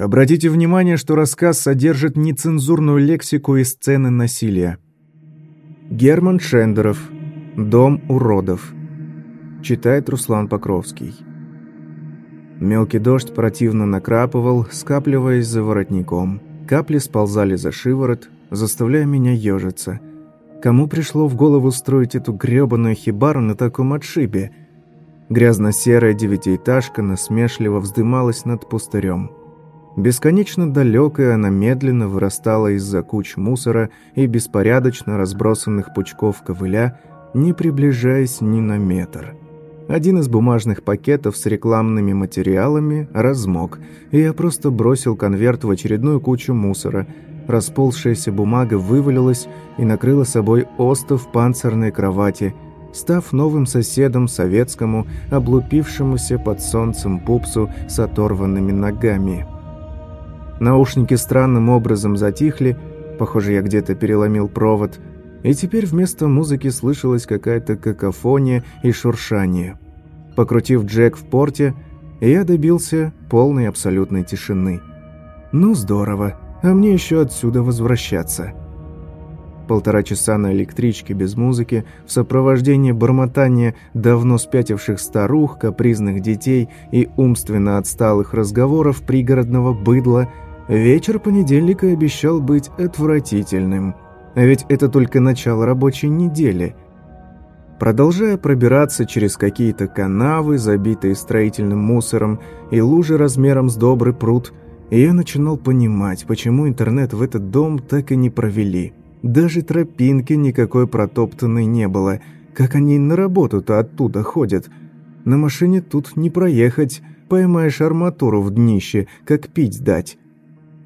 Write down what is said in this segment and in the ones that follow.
Обратите внимание, что рассказ содержит нецензурную лексику и сцены насилия. Герман Шендеров. Дом уродов. Читает Руслан Покровский. Мелкий дождь противно накрапывал, скапливаясь за воротником. Капли сползали за шиворот, заставляя меня ежиться. Кому пришло в голову строить эту грёбаную хибару на таком отшибе? Грязно-серая девятиэтажка насмешливо вздымалась над пустырем. Бесконечно далекая она медленно вырастала из-за куч мусора и беспорядочно разбросанных пучков ковыля, не приближаясь ни на метр. Один из бумажных пакетов с рекламными материалами размок, и я просто бросил конверт в очередную кучу мусора. Расползшаяся бумага вывалилась и накрыла собой остов панцирной кровати, став новым соседом советскому, облупившемуся под солнцем пупсу с оторванными ногами. Наушники странным образом затихли, похоже, я где-то переломил провод, и теперь вместо музыки слышалась какая-то какофония и шуршание. Покрутив джек в порте, я добился полной абсолютной тишины. Ну здорово, а мне еще отсюда возвращаться. Полтора часа на электричке без музыки, в сопровождении бормотания давно спятивших старух, капризных детей и умственно отсталых разговоров пригородного быдла – Вечер понедельника обещал быть отвратительным. А ведь это только начало рабочей недели. Продолжая пробираться через какие-то канавы, забитые строительным мусором, и лужи размером с добрый пруд, я начинал понимать, почему интернет в этот дом так и не провели. Даже тропинки никакой протоптанной не было. Как они на работу-то оттуда ходят? На машине тут не проехать, поймаешь арматуру в днище, как пить дать.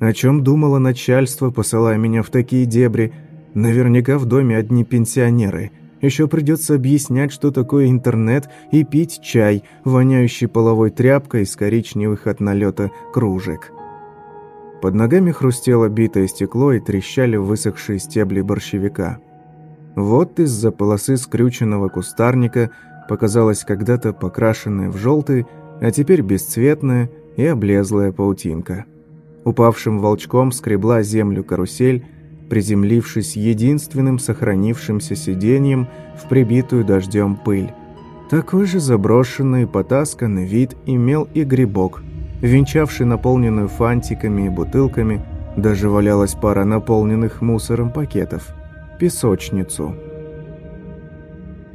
О чем думало начальство, посылая меня в такие дебри? Наверняка в доме одни пенсионеры. Еще придется объяснять, что такое интернет, и пить чай, воняющий половой тряпкой из коричневых от налета кружек. Под ногами хрустело битое стекло и трещали высохшие стебли борщевика. Вот из-за полосы скрюченного кустарника показалась когда-то покрашенная в желтый, а теперь бесцветная и облезлая паутинка. Упавшим волчком скребла землю карусель, приземлившись единственным сохранившимся сиденьем в прибитую дождем пыль. Такой же заброшенный и потасканный вид имел и грибок, венчавший наполненную фантиками и бутылками, даже валялась пара наполненных мусором пакетов, песочницу.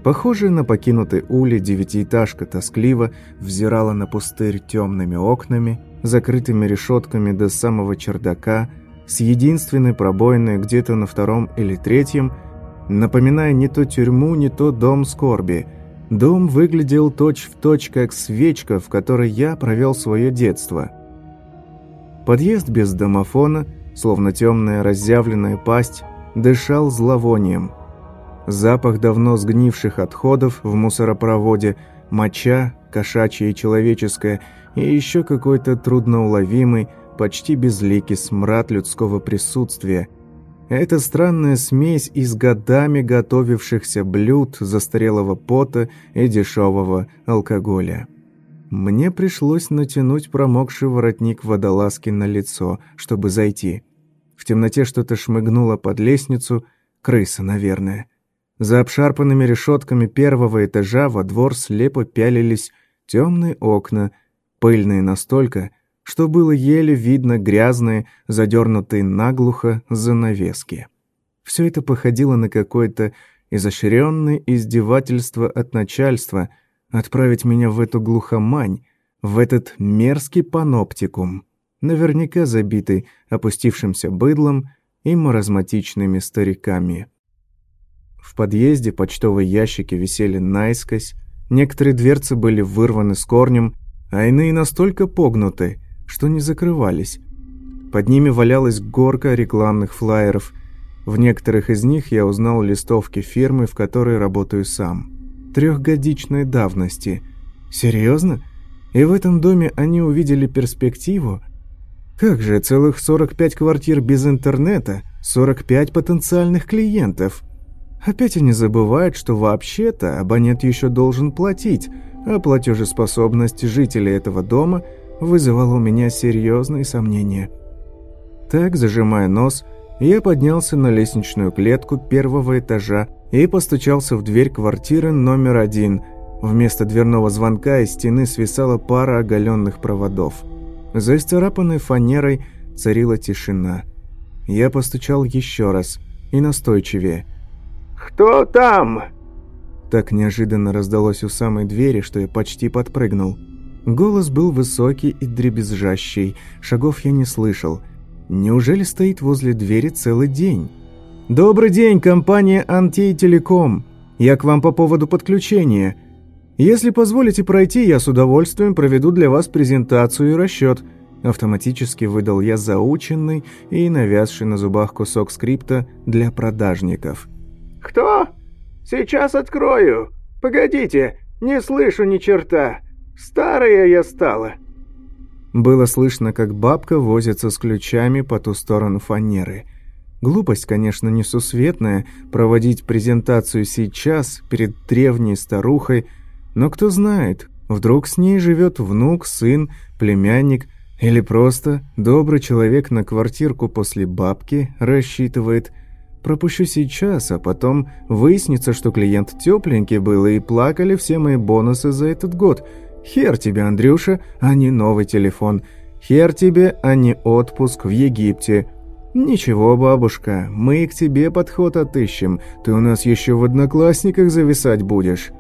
Похожая на покинутый улей девятиэтажка тоскливо взирала на пустырь темными окнами, закрытыми решетками до самого чердака, с единственной пробоиной где-то на втором или третьем, напоминая не то тюрьму, не то дом скорби. Дом выглядел точь-в-точь, точь, как свечка, в которой я провел свое детство. Подъезд без домофона, словно темная разъявленная пасть, дышал зловонием. Запах давно сгнивших отходов в мусоропроводе, моча, кошачья и человеческая – и еще какой-то трудноуловимый, почти безликий смрад людского присутствия. Это странная смесь из годами готовившихся блюд, застарелого пота и дешевого алкоголя. Мне пришлось натянуть промокший воротник водолазки на лицо, чтобы зайти. В темноте что-то шмыгнуло под лестницу, крыса, наверное. За обшарпанными решетками первого этажа во двор слепо пялились темные окна – пыльные настолько, что было еле видно грязные, задернутые наглухо занавески. Все это походило на какое-то изощренное издевательство от начальства отправить меня в эту глухомань, в этот мерзкий паноптикум, наверняка забитый опустившимся быдлом и маразматичными стариками. В подъезде почтовые ящики висели наискось, некоторые дверцы были вырваны с корнем, а иные настолько погнуты, что не закрывались. Под ними валялась горка рекламных флаеров. В некоторых из них я узнал листовки фирмы, в которой работаю сам. Трехгодичной давности. Серьезно? И в этом доме они увидели перспективу? Как же, целых 45 квартир без интернета, 45 потенциальных клиентов. Опять они забывают, что вообще-то абонент еще должен платить – а платежеспособность жителей этого дома вызывало у меня серьезные сомнения. Так, зажимая нос, я поднялся на лестничную клетку первого этажа и постучался в дверь квартиры номер один. Вместо дверного звонка из стены свисала пара оголенных проводов. За исцарапанной фанерой царила тишина. Я постучал еще раз и настойчивее. «Кто там?» Так неожиданно раздалось у самой двери, что я почти подпрыгнул. Голос был высокий и дребезжащий, шагов я не слышал. Неужели стоит возле двери целый день? «Добрый день, компания «Антей Телеком». Я к вам по поводу подключения. Если позволите пройти, я с удовольствием проведу для вас презентацию и расчет». Автоматически выдал я заученный и навязший на зубах кусок скрипта для продажников. «Кто? Сейчас открою. Погодите, не слышу ни черта. Старая я стала». Было слышно, как бабка возится с ключами по ту сторону фанеры. Глупость, конечно, несусветная, проводить презентацию сейчас перед древней старухой, но кто знает, вдруг с ней живет внук, сын, племянник или просто добрый человек на квартирку после бабки рассчитывает. Пропущу сейчас, а потом выяснится, что клиент тепленький был и плакали все мои бонусы за этот год – Хер тебе, Андрюша, а не новый телефон. Хер тебе, а не отпуск в Египте. Ничего, бабушка, мы к тебе подход отыщем. Ты у нас еще в одноклассниках зависать будешь.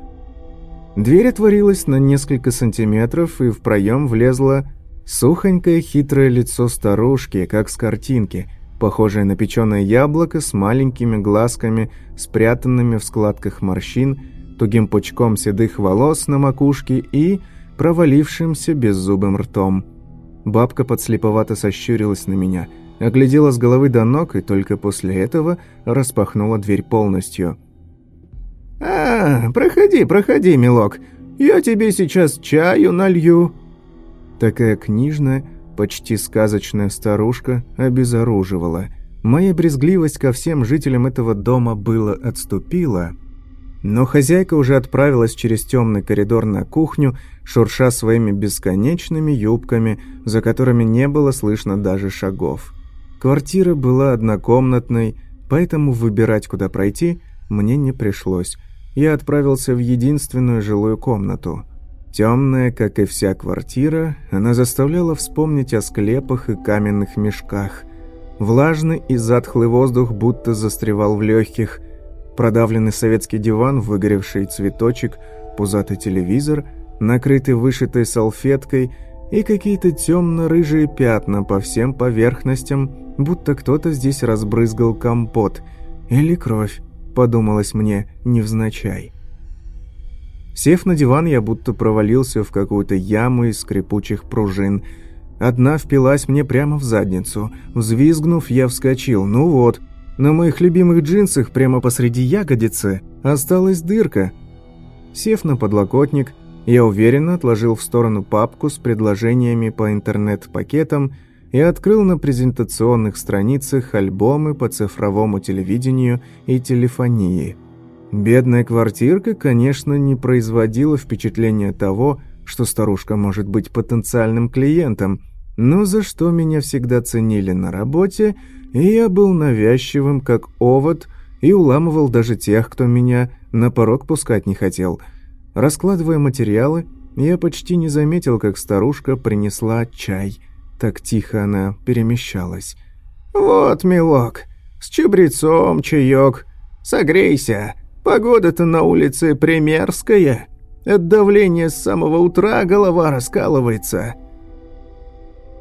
Дверь отворилась на несколько сантиметров, и в проем влезло сухонькое хитрое лицо старушки, как с картинки, похожее на печеное яблоко с маленькими глазками, спрятанными в складках морщин, тугим пучком седых волос на макушке и провалившимся беззубым ртом. Бабка подслеповато сощурилась на меня, оглядела с головы до ног и только после этого распахнула дверь полностью. «А, проходи, проходи, милок, я тебе сейчас чаю налью». Такая книжная, почти сказочная старушка обезоруживала. Моя брезгливость ко всем жителям этого дома было отступила – но хозяйка уже отправилась через темный коридор на кухню, шурша своими бесконечными юбками, за которыми не было слышно даже шагов. Квартира была однокомнатной, поэтому выбирать, куда пройти, мне не пришлось. Я отправился в единственную жилую комнату. Темная, как и вся квартира, она заставляла вспомнить о склепах и каменных мешках. Влажный и затхлый воздух будто застревал в легких – продавленный советский диван, выгоревший цветочек, пузатый телевизор, накрытый вышитой салфеткой и какие-то темно-рыжие пятна по всем поверхностям, будто кто-то здесь разбрызгал компот. Или кровь, подумалось мне невзначай. Сев на диван, я будто провалился в какую-то яму из скрипучих пружин. Одна впилась мне прямо в задницу. Взвизгнув, я вскочил. Ну вот, на моих любимых джинсах прямо посреди ягодицы осталась дырка. Сев на подлокотник, я уверенно отложил в сторону папку с предложениями по интернет-пакетам и открыл на презентационных страницах альбомы по цифровому телевидению и телефонии. Бедная квартирка, конечно, не производила впечатления того, что старушка может быть потенциальным клиентом, но за что меня всегда ценили на работе – и я был навязчивым, как овод, и уламывал даже тех, кто меня на порог пускать не хотел. Раскладывая материалы, я почти не заметил, как старушка принесла чай. Так тихо она перемещалась. «Вот, милок, с чабрецом чаек. Согрейся. Погода-то на улице примерская. От давления с самого утра голова раскалывается».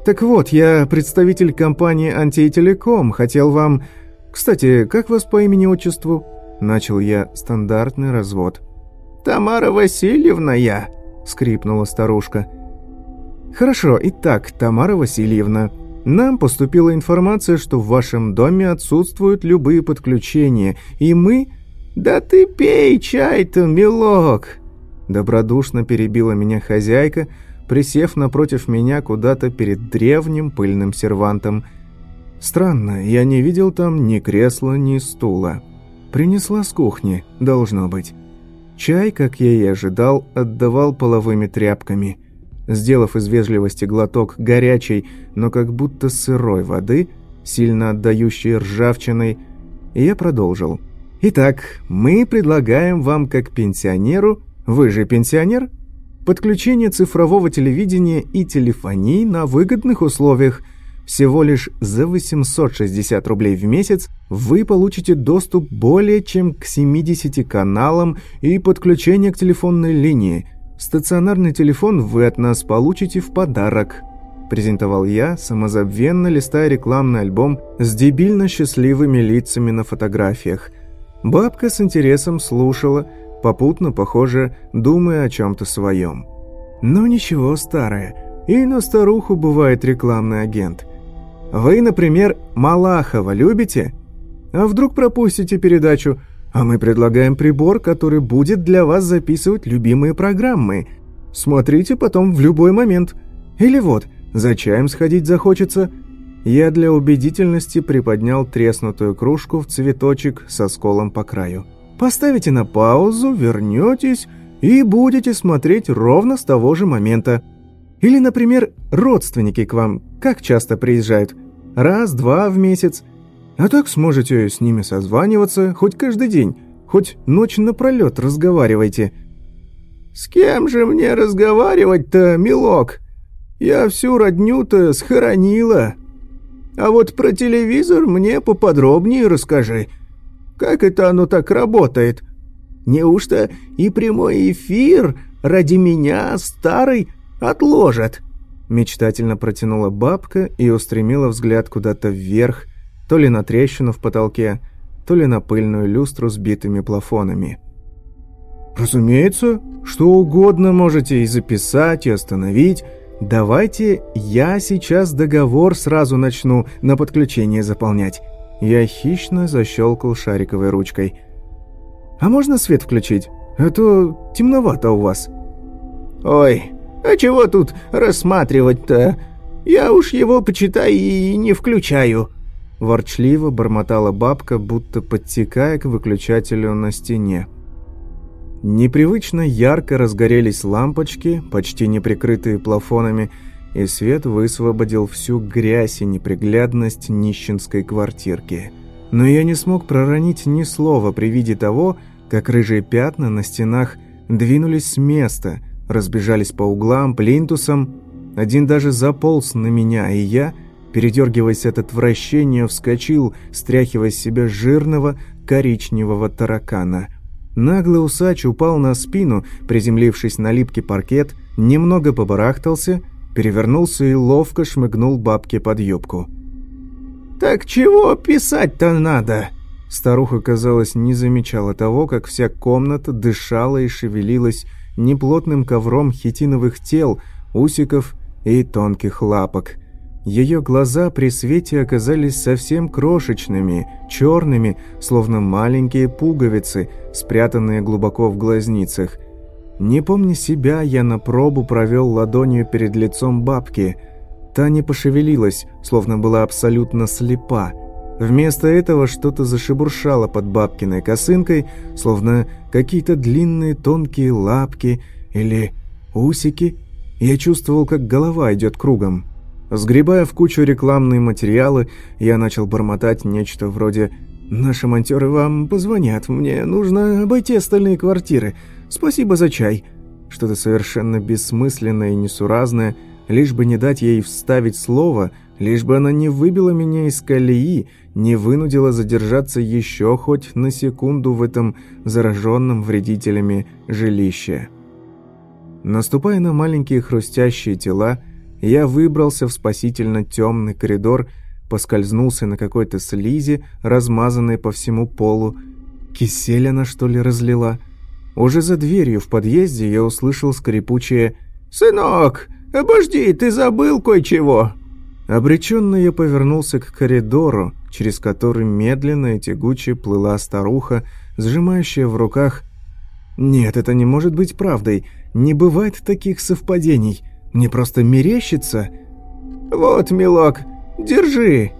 «Так вот, я представитель компании «Антителеком», хотел вам... Кстати, как вас по имени-отчеству?» Начал я стандартный развод. «Тамара Васильевна я», — скрипнула старушка. «Хорошо, итак, Тамара Васильевна, нам поступила информация, что в вашем доме отсутствуют любые подключения, и мы...» «Да ты пей чай-то, милок!» Добродушно перебила меня хозяйка, — присев напротив меня куда-то перед древним пыльным сервантом. Странно, я не видел там ни кресла, ни стула. Принесла с кухни, должно быть. Чай, как я и ожидал, отдавал половыми тряпками. сделав из вежливости глоток горячей, но как будто сырой воды, сильно отдающей ржавчиной, я продолжил. «Итак, мы предлагаем вам как пенсионеру, вы же пенсионер, подключение цифрового телевидения и телефонии на выгодных условиях – всего лишь за 860 рублей в месяц вы получите доступ более чем к 70 каналам и подключение к телефонной линии. Стационарный телефон вы от нас получите в подарок. Презентовал я, самозабвенно листая рекламный альбом с дебильно счастливыми лицами на фотографиях. Бабка с интересом слушала, попутно, похоже, думая о чем-то своем. «Ну ничего, старая, и на старуху бывает рекламный агент. Вы, например, Малахова любите? А вдруг пропустите передачу? А мы предлагаем прибор, который будет для вас записывать любимые программы. Смотрите потом в любой момент. Или вот, за чаем сходить захочется. Я для убедительности приподнял треснутую кружку в цветочек со сколом по краю. Поставите на паузу, вернетесь и будете смотреть ровно с того же момента. Или, например, родственники к вам как часто приезжают? Раз-два в месяц. А так сможете с ними созваниваться хоть каждый день, хоть ночь напролет разговаривайте. «С кем же мне разговаривать-то, милок? Я всю родню-то схоронила. А вот про телевизор мне поподробнее расскажи. Как это оно так работает? Неужто и прямой эфир ради меня, старый, отложат. Мечтательно протянула бабка и устремила взгляд куда-то вверх, то ли на трещину в потолке, то ли на пыльную люстру с битыми плафонами. «Разумеется, что угодно можете и записать, и остановить. Давайте я сейчас договор сразу начну на подключение заполнять». Я хищно защелкал шариковой ручкой. «А можно свет включить? А то темновато у вас». «Ой, а чего тут рассматривать-то? Я уж его, почитай, и не включаю». Ворчливо бормотала бабка, будто подтекая к выключателю на стене. Непривычно ярко разгорелись лампочки, почти не прикрытые плафонами, и свет высвободил всю грязь и неприглядность нищенской квартирки. Но я не смог проронить ни слова при виде того, как рыжие пятна на стенах двинулись с места – разбежались по углам, плинтусам. Один даже заполз на меня, и я, передергиваясь от отвращения, вскочил, стряхивая с себя жирного коричневого таракана. Наглый усач упал на спину, приземлившись на липкий паркет, немного побарахтался, перевернулся и ловко шмыгнул бабке под юбку. «Так чего писать-то надо?» Старуха, казалось, не замечала того, как вся комната дышала и шевелилась неплотным ковром хитиновых тел, усиков и тонких лапок. Ее глаза при свете оказались совсем крошечными, черными, словно маленькие пуговицы, спрятанные глубоко в глазницах. Не помня себя, я на пробу провел ладонью перед лицом бабки. Та не пошевелилась, словно была абсолютно слепа. Вместо этого что-то зашебуршало под бабкиной косынкой, словно какие-то длинные тонкие лапки или усики. Я чувствовал, как голова идет кругом. Сгребая в кучу рекламные материалы, я начал бормотать нечто вроде «Наши монтеры вам позвонят, мне нужно обойти остальные квартиры. Спасибо за чай». Что-то совершенно бессмысленное и несуразное, лишь бы не дать ей вставить слово, лишь бы она не выбила меня из колеи, не вынудила задержаться еще хоть на секунду в этом зараженном вредителями жилище. Наступая на маленькие хрустящие тела, я выбрался в спасительно темный коридор, поскользнулся на какой-то слизи, размазанной по всему полу. Кисель она, что ли, разлила? Уже за дверью в подъезде я услышал скрипучее «Сынок, обожди, ты забыл кое-чего!» Обреченно я повернулся к коридору, через который медленно и тягуче плыла старуха, сжимающая в руках... Нет, это не может быть правдой. Не бывает таких совпадений. Мне просто мерещится. «Вот, милок, держи!»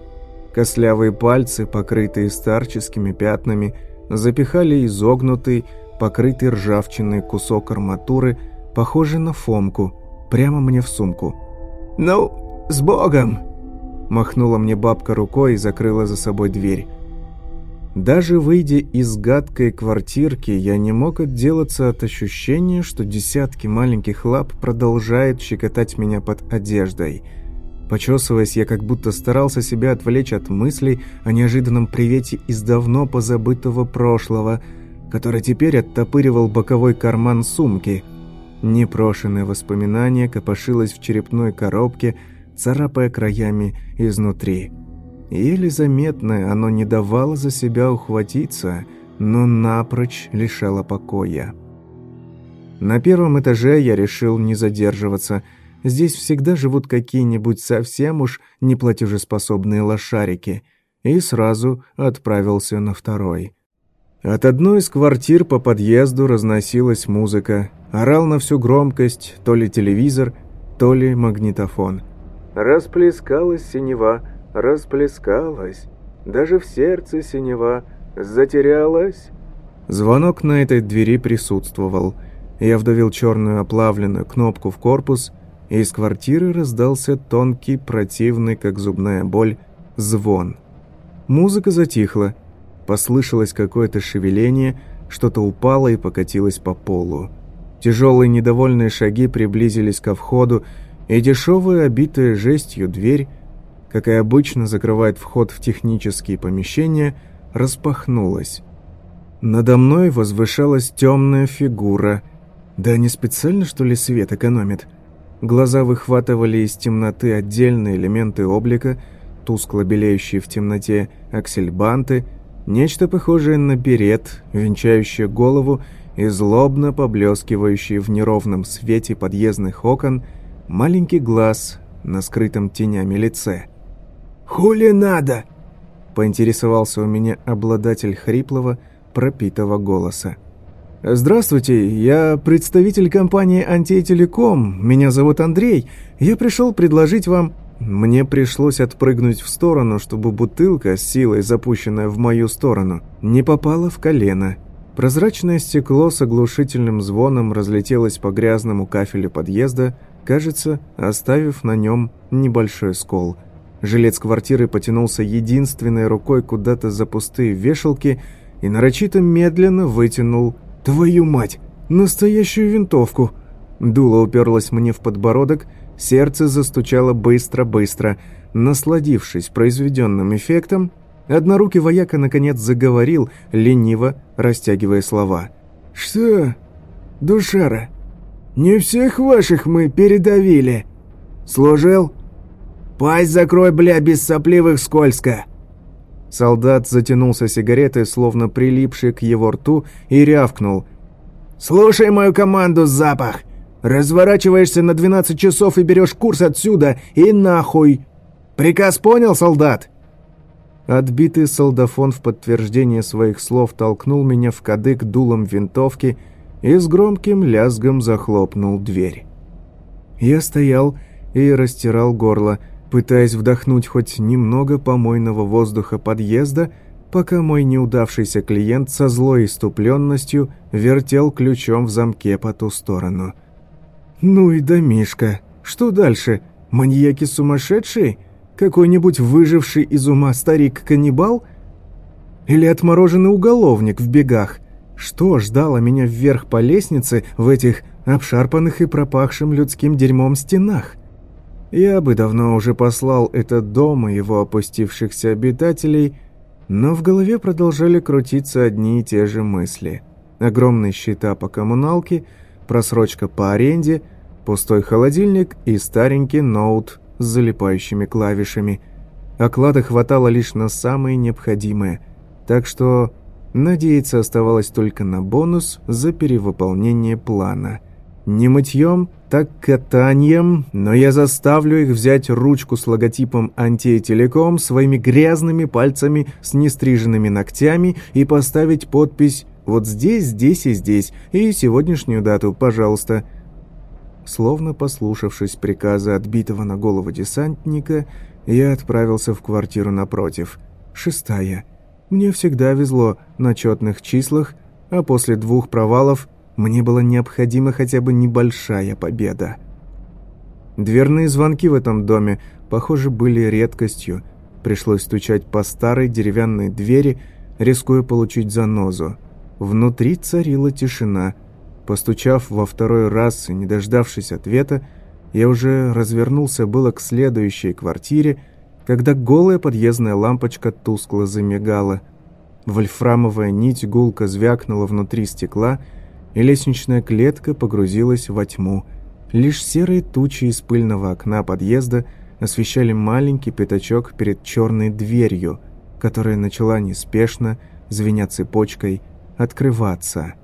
Кослявые пальцы, покрытые старческими пятнами, запихали изогнутый, покрытый ржавчиной кусок арматуры, похожий на фомку. прямо мне в сумку. «Ну, с Богом!» Махнула мне бабка рукой и закрыла за собой дверь. Даже выйдя из гадкой квартирки, я не мог отделаться от ощущения, что десятки маленьких лап продолжают щекотать меня под одеждой. Почесываясь, я как будто старался себя отвлечь от мыслей о неожиданном привете из давно позабытого прошлого, который теперь оттопыривал боковой карман сумки. Непрошенное воспоминание копошилось в черепной коробке, царапая краями изнутри. Еле заметное оно не давало за себя ухватиться, но напрочь лишало покоя. На первом этаже я решил не задерживаться. Здесь всегда живут какие-нибудь совсем уж неплатежеспособные лошарики. И сразу отправился на второй. От одной из квартир по подъезду разносилась музыка. Орал на всю громкость то ли телевизор, то ли магнитофон. Расплескалась синева, расплескалась, даже в сердце синева затерялась. Звонок на этой двери присутствовал. Я вдавил черную оплавленную кнопку в корпус, и из квартиры раздался тонкий, противный, как зубная боль, звон. Музыка затихла. Послышалось какое-то шевеление, что-то упало и покатилось по полу. Тяжелые недовольные шаги приблизились ко входу, и дешевая, обитая жестью дверь как и обычно закрывает вход в технические помещения, распахнулась. Надо мной возвышалась темная фигура. Да не специально, что ли, свет экономит? Глаза выхватывали из темноты отдельные элементы облика, тускло белеющие в темноте аксельбанты, нечто похожее на берет, венчающее голову и злобно поблескивающий в неровном свете подъездных окон маленький глаз на скрытом тенями лице. «Хули надо?» – поинтересовался у меня обладатель хриплого, пропитого голоса. «Здравствуйте, я представитель компании «Антиэтелеком», меня зовут Андрей. Я пришел предложить вам...» Мне пришлось отпрыгнуть в сторону, чтобы бутылка, с силой запущенная в мою сторону, не попала в колено. Прозрачное стекло с оглушительным звоном разлетелось по грязному кафелю подъезда, кажется, оставив на нем небольшой скол – Жилец квартиры потянулся единственной рукой куда-то за пустые вешалки и нарочито медленно вытянул «Твою мать! Настоящую винтовку!» Дуло уперлось мне в подбородок, сердце застучало быстро-быстро. Насладившись произведенным эффектом, однорукий вояка наконец заговорил, лениво растягивая слова. «Что, душара, не всех ваших мы передавили? Служил?» «Пасть закрой, бля, без сопливых скользко!» Солдат затянулся сигаретой, словно прилипший к его рту, и рявкнул. «Слушай мою команду, запах! Разворачиваешься на 12 часов и берешь курс отсюда, и нахуй! Приказ понял, солдат?» Отбитый солдафон в подтверждение своих слов толкнул меня в кадык дулом винтовки и с громким лязгом захлопнул дверь. Я стоял и растирал горло, пытаясь вдохнуть хоть немного помойного воздуха подъезда, пока мой неудавшийся клиент со злой иступленностью вертел ключом в замке по ту сторону. «Ну и домишка. Что дальше? Маньяки сумасшедшие? Какой-нибудь выживший из ума старик-каннибал? Или отмороженный уголовник в бегах? Что ждало меня вверх по лестнице в этих обшарпанных и пропахшим людским дерьмом стенах?» Я бы давно уже послал этот дом и его опустившихся обитателей, но в голове продолжали крутиться одни и те же мысли. Огромные счета по коммуналке, просрочка по аренде, пустой холодильник и старенький ноут с залипающими клавишами. Оклада хватало лишь на самое необходимое, так что надеяться оставалось только на бонус за перевыполнение плана. Не мытьем – так катанием, но я заставлю их взять ручку с логотипом «Антиэтелеком» своими грязными пальцами с нестриженными ногтями и поставить подпись «Вот здесь, здесь и здесь» и сегодняшнюю дату, пожалуйста. Словно послушавшись приказа отбитого на голову десантника, я отправился в квартиру напротив. Шестая. Мне всегда везло на четных числах, а после двух провалов – мне была необходима хотя бы небольшая победа. Дверные звонки в этом доме, похоже, были редкостью. Пришлось стучать по старой деревянной двери, рискуя получить занозу. Внутри царила тишина. Постучав во второй раз и не дождавшись ответа, я уже развернулся было к следующей квартире, когда голая подъездная лампочка тускло замигала. Вольфрамовая нить гулко звякнула внутри стекла, и лестничная клетка погрузилась во тьму. Лишь серые тучи из пыльного окна подъезда освещали маленький пятачок перед черной дверью, которая начала неспешно, звеня цепочкой, открываться.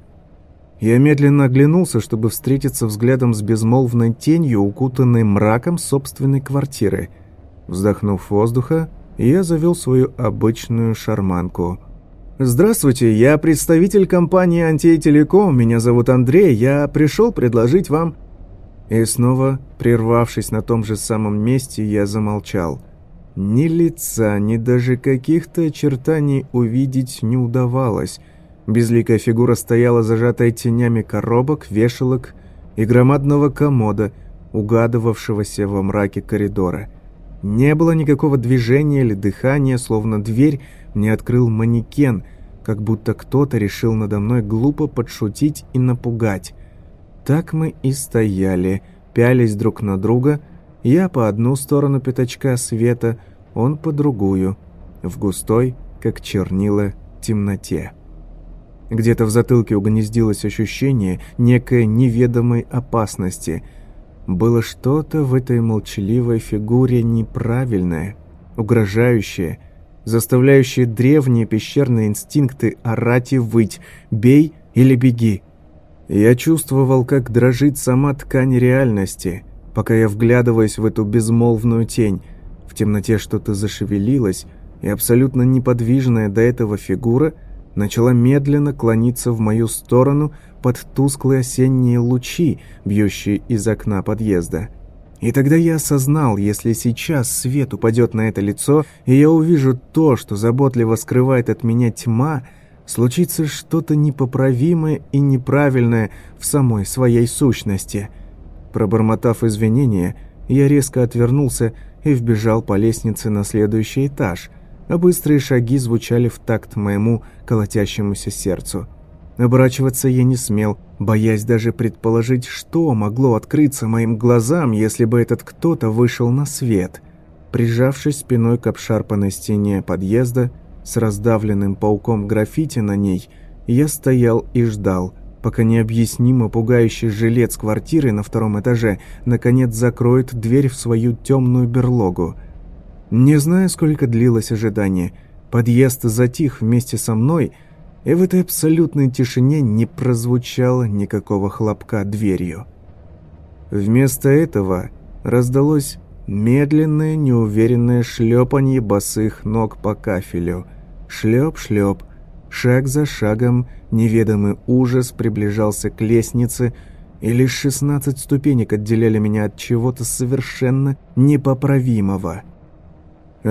Я медленно оглянулся, чтобы встретиться взглядом с безмолвной тенью, укутанной мраком собственной квартиры. Вздохнув воздуха, я завел свою обычную шарманку. «Здравствуйте, я представитель компании «Антиэтелеком», меня зовут Андрей, я пришел предложить вам...» И снова, прервавшись на том же самом месте, я замолчал. Ни лица, ни даже каких-то очертаний увидеть не удавалось — Безликая фигура стояла зажатая тенями коробок, вешалок и громадного комода, угадывавшегося во мраке коридора. Не было никакого движения или дыхания, словно дверь мне открыл манекен, как будто кто-то решил надо мной глупо подшутить и напугать. Так мы и стояли, пялись друг на друга, я по одну сторону пятачка света, он по другую, в густой, как чернила, темноте. Где-то в затылке угнездилось ощущение некой неведомой опасности. Было что-то в этой молчаливой фигуре неправильное, угрожающее, заставляющее древние пещерные инстинкты орать и выть «бей или беги». Я чувствовал, как дрожит сама ткань реальности, пока я вглядываясь в эту безмолвную тень. В темноте что-то зашевелилось, и абсолютно неподвижная до этого фигура – начала медленно клониться в мою сторону под тусклые осенние лучи, бьющие из окна подъезда. И тогда я осознал, если сейчас свет упадет на это лицо, и я увижу то, что заботливо скрывает от меня тьма, случится что-то непоправимое и неправильное в самой своей сущности. Пробормотав извинения, я резко отвернулся и вбежал по лестнице на следующий этаж, а быстрые шаги звучали в такт моему колотящемуся сердцу. Оборачиваться я не смел, боясь даже предположить, что могло открыться моим глазам, если бы этот кто-то вышел на свет. Прижавшись спиной к обшарпанной стене подъезда, с раздавленным пауком граффити на ней, я стоял и ждал, пока необъяснимо пугающий жилец квартиры на втором этаже наконец закроет дверь в свою темную берлогу – не знаю, сколько длилось ожидание. Подъезд затих вместе со мной, и в этой абсолютной тишине не прозвучало никакого хлопка дверью. Вместо этого раздалось медленное, неуверенное шлепанье босых ног по кафелю. Шлеп-шлеп, шаг за шагом, неведомый ужас приближался к лестнице, и лишь шестнадцать ступенек отделяли меня от чего-то совершенно непоправимого –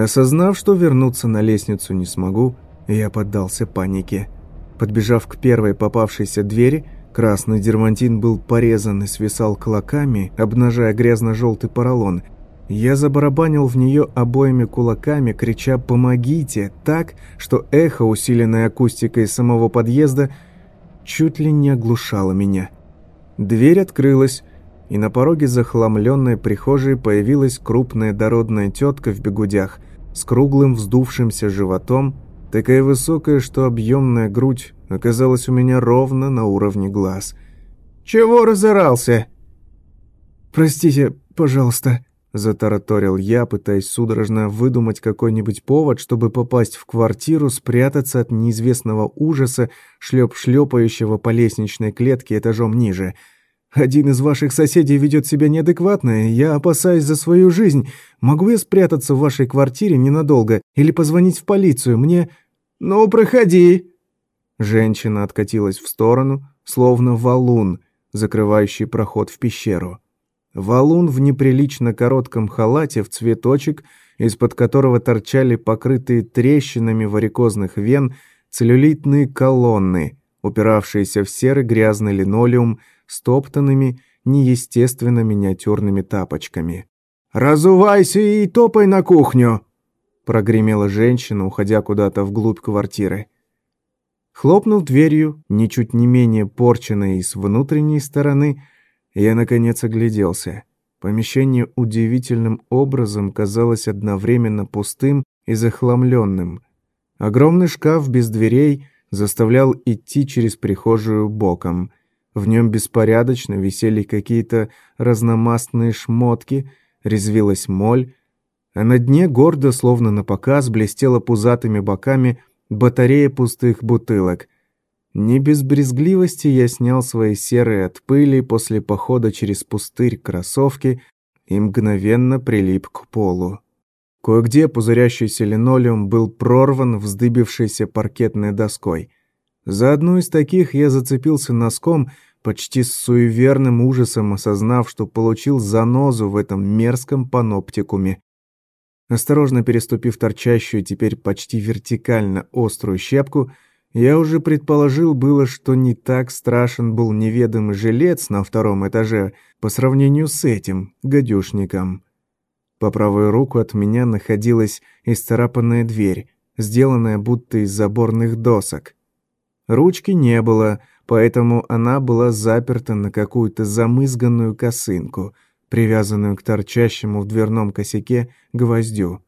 Осознав, что вернуться на лестницу не смогу, я поддался панике. Подбежав к первой попавшейся двери, красный дермантин был порезан и свисал клоками, обнажая грязно-желтый поролон. Я забарабанил в нее обоими кулаками, крича «Помогите!» так, что эхо, усиленное акустикой самого подъезда, чуть ли не оглушало меня. Дверь открылась, и на пороге захламленной прихожей появилась крупная дородная тетка в бегудях с круглым вздувшимся животом, такая высокая, что объемная грудь оказалась у меня ровно на уровне глаз. «Чего разорался?» «Простите, пожалуйста», — затараторил я, пытаясь судорожно выдумать какой-нибудь повод, чтобы попасть в квартиру, спрятаться от неизвестного ужаса, шлеп-шлепающего по лестничной клетке этажом ниже — один из ваших соседей ведет себя неадекватно, и я опасаюсь за свою жизнь. Могу я спрятаться в вашей квартире ненадолго или позвонить в полицию? Мне... Ну, проходи!» Женщина откатилась в сторону, словно валун, закрывающий проход в пещеру. Валун в неприлично коротком халате в цветочек, из-под которого торчали покрытые трещинами варикозных вен целлюлитные колонны, упиравшиеся в серый грязный линолеум, стоптанными, неестественно миниатюрными тапочками. «Разувайся и топай на кухню!» прогремела женщина, уходя куда-то вглубь квартиры. Хлопнув дверью, ничуть не менее порченной с внутренней стороны, я, наконец, огляделся. Помещение удивительным образом казалось одновременно пустым и захламленным. Огромный шкаф без дверей заставлял идти через прихожую боком. В нем беспорядочно висели какие-то разномастные шмотки, резвилась моль, а на дне гордо, словно на показ, блестела пузатыми боками батарея пустых бутылок. Не без брезгливости я снял свои серые от пыли после похода через пустырь кроссовки и мгновенно прилип к полу. Кое-где пузырящийся линолеум был прорван вздыбившейся паркетной доской. За одну из таких я зацепился носком, почти с суеверным ужасом осознав, что получил занозу в этом мерзком паноптикуме. Осторожно переступив торчащую теперь почти вертикально острую щепку, я уже предположил было, что не так страшен был неведомый жилец на втором этаже по сравнению с этим гадюшником. По правую руку от меня находилась исцарапанная дверь, сделанная будто из заборных досок. Ручки не было, поэтому она была заперта на какую-то замызганную косынку — привязанную к торчащему в дверном косяке гвоздю.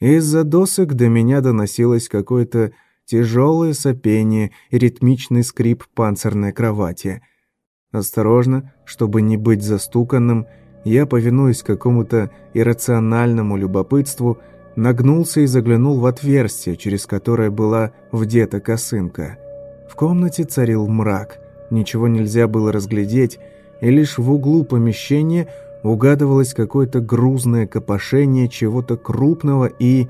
Из-за досок до меня доносилось какое-то тяжелое сопение и ритмичный скрип панцирной кровати. Осторожно, чтобы не быть застуканным, я, повинуясь какому-то иррациональному любопытству, нагнулся и заглянул в отверстие, через которое была вдета косынка. В комнате царил мрак, ничего нельзя было разглядеть, и лишь в углу помещения угадывалось какое-то грузное копошение чего-то крупного и...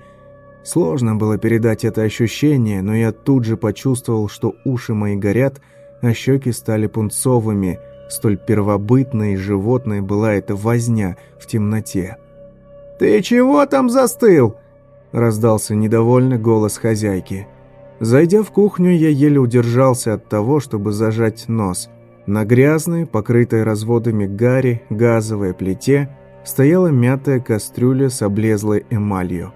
Сложно было передать это ощущение, но я тут же почувствовал, что уши мои горят, а щеки стали пунцовыми. Столь первобытной и животной была эта возня в темноте. «Ты чего там застыл?» — раздался недовольный голос хозяйки. Зайдя в кухню, я еле удержался от того, чтобы зажать нос — на грязной, покрытой разводами гари, газовой плите стояла мятая кастрюля с облезлой эмалью.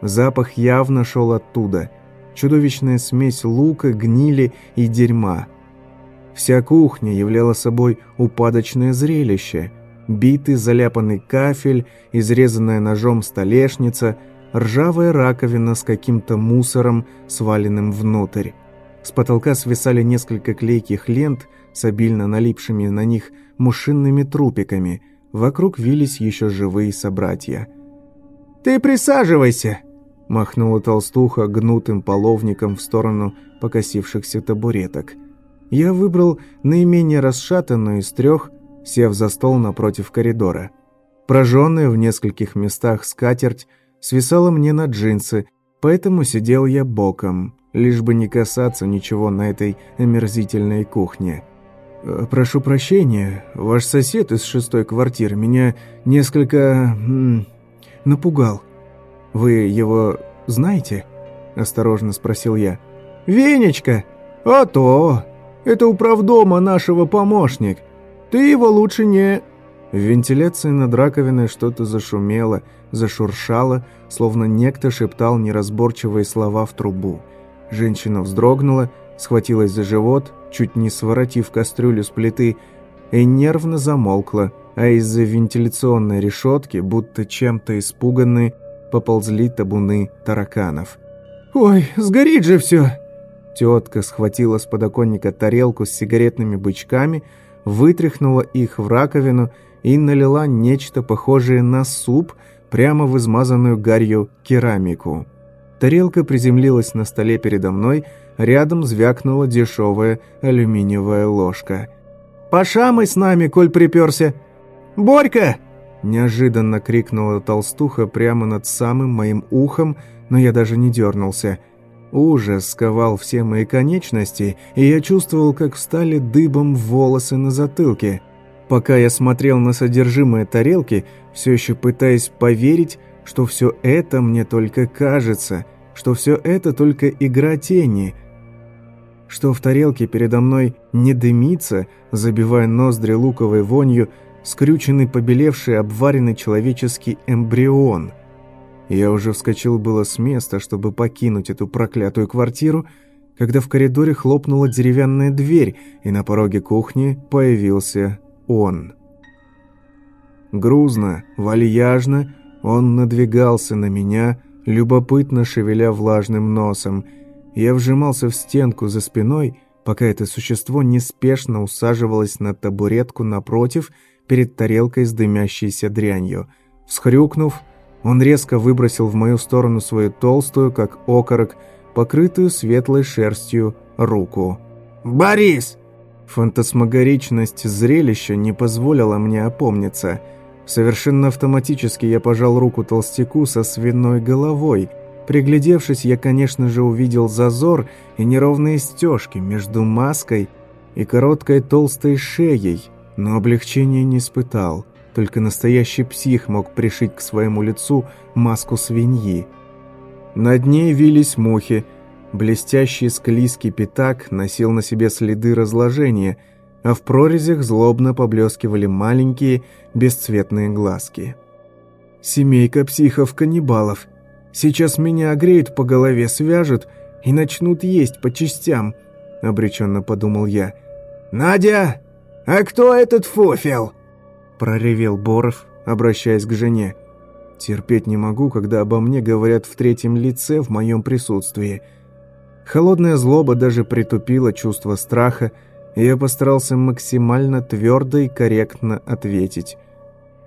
Запах явно шел оттуда. Чудовищная смесь лука, гнили и дерьма. Вся кухня являла собой упадочное зрелище. Битый заляпанный кафель, изрезанная ножом столешница, ржавая раковина с каким-то мусором, сваленным внутрь. С потолка свисали несколько клейких лент с обильно налипшими на них мушинными трупиками. Вокруг вились еще живые собратья. «Ты присаживайся!» – махнула толстуха гнутым половником в сторону покосившихся табуреток. Я выбрал наименее расшатанную из трех, сев за стол напротив коридора. Прожженная в нескольких местах скатерть свисала мне на джинсы, поэтому сидел я боком, лишь бы не касаться ничего на этой омерзительной кухне. Э, «Прошу прощения, ваш сосед из шестой квартиры меня несколько... Напугал. Вы его знаете?» – осторожно спросил я. «Венечка? А то! Это управдома нашего помощник. Ты его лучше не...» В вентиляции над раковиной что-то зашумело, зашуршало, словно некто шептал неразборчивые слова в трубу. Женщина вздрогнула, схватилась за живот, чуть не своротив кастрюлю с плиты, и нервно замолкла, а из-за вентиляционной решетки, будто чем-то испуганные, поползли табуны тараканов. «Ой, сгорит же все!» Тетка схватила с подоконника тарелку с сигаретными бычками, вытряхнула их в раковину и налила нечто похожее на суп прямо в измазанную гарью керамику. Тарелка приземлилась на столе передо мной, рядом звякнула дешевая алюминиевая ложка. «Паша мы с нами, коль приперся! Борька!» Неожиданно крикнула толстуха прямо над самым моим ухом, но я даже не дернулся. Ужас сковал все мои конечности, и я чувствовал, как встали дыбом волосы на затылке. Пока я смотрел на содержимое тарелки, все еще пытаясь поверить, что все это мне только кажется, что все это только игра тени. что в тарелке передо мной не дымится, забивая ноздри луковой вонью, скрюченный, побелевший, обваренный человеческий эмбрион. Я уже вскочил было с места, чтобы покинуть эту проклятую квартиру, когда в коридоре хлопнула деревянная дверь, и на пороге кухни появился он. Грузно, вальяжно он надвигался на меня, любопытно шевеля влажным носом. Я вжимался в стенку за спиной, пока это существо неспешно усаживалось на табуретку напротив, перед тарелкой с дымящейся дрянью. Всхрюкнув, он резко выбросил в мою сторону свою толстую, как окорок, покрытую светлой шерстью, руку. «Борис!» Фантасмагоричность зрелища не позволила мне опомниться – Совершенно автоматически я пожал руку толстяку со свиной головой. Приглядевшись, я, конечно же, увидел зазор и неровные стежки между маской и короткой толстой шеей, но облегчения не испытал. Только настоящий псих мог пришить к своему лицу маску свиньи. Над ней вились мухи. Блестящий склизкий пятак носил на себе следы разложения – а в прорезях злобно поблескивали маленькие бесцветные глазки. «Семейка психов-каннибалов. Сейчас меня огреют по голове, свяжут и начнут есть по частям», — обреченно подумал я. «Надя, а кто этот фуфел?» — проревел Боров, обращаясь к жене. «Терпеть не могу, когда обо мне говорят в третьем лице в моем присутствии». Холодная злоба даже притупила чувство страха, я постарался максимально твердо и корректно ответить.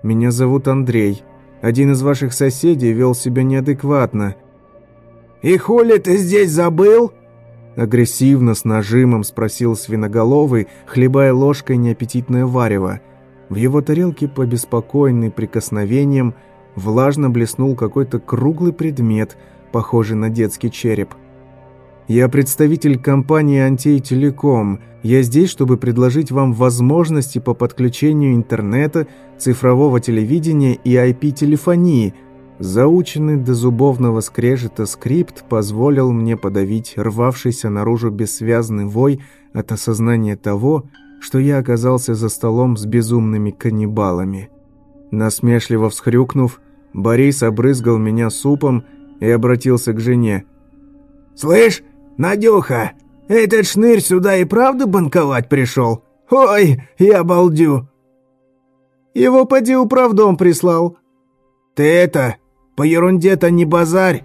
«Меня зовут Андрей. Один из ваших соседей вел себя неадекватно». «И хули ты здесь забыл?» Агрессивно, с нажимом спросил свиноголовый, хлебая ложкой неаппетитное варево. В его тарелке по беспокойным прикосновениям влажно блеснул какой-то круглый предмет, похожий на детский череп – я представитель компании «Антей Телеком». Я здесь, чтобы предложить вам возможности по подключению интернета, цифрового телевидения и IP-телефонии. Заученный до зубовного скрежета скрипт позволил мне подавить рвавшийся наружу бессвязный вой от осознания того, что я оказался за столом с безумными каннибалами. Насмешливо всхрюкнув, Борис обрызгал меня супом и обратился к жене. «Слышь, «Надюха, этот шнырь сюда и правда банковать пришел? Ой, я балдю!» «Его поди управдом прислал». «Ты это, по ерунде-то не базарь!»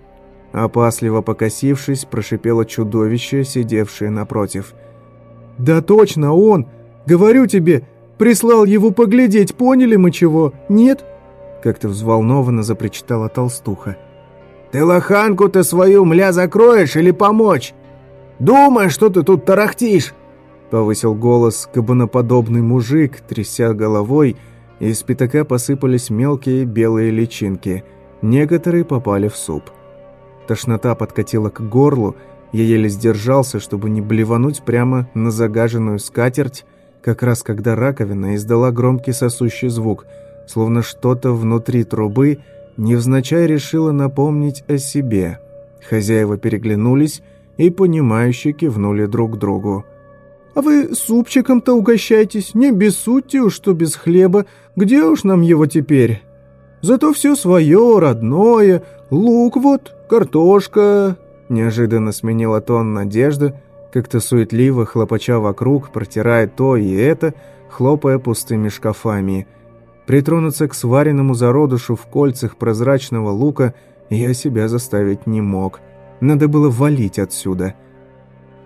Опасливо покосившись, прошипело чудовище, сидевшее напротив. «Да точно, он! Говорю тебе, прислал его поглядеть, поняли мы чего? Нет?» Как-то взволнованно запричитала толстуха. «Ты лоханку-то свою, мля, закроешь или помочь? Думай, что ты тут тарахтишь!» Повысил голос кабаноподобный мужик, тряся головой, и из пятака посыпались мелкие белые личинки. Некоторые попали в суп. Тошнота подкатила к горлу, я еле сдержался, чтобы не блевануть прямо на загаженную скатерть, как раз когда раковина издала громкий сосущий звук, словно что-то внутри трубы невзначай решило напомнить о себе. Хозяева переглянулись, и понимающе кивнули друг другу. «А вы супчиком-то угощайтесь, не бессудьте уж, что без хлеба, где уж нам его теперь? Зато все свое, родное, лук вот, картошка...» Неожиданно сменила тон Надежда, как-то суетливо, хлопача вокруг, протирая то и это, хлопая пустыми шкафами. Притронуться к сваренному зародышу в кольцах прозрачного лука я себя заставить не мог – надо было валить отсюда.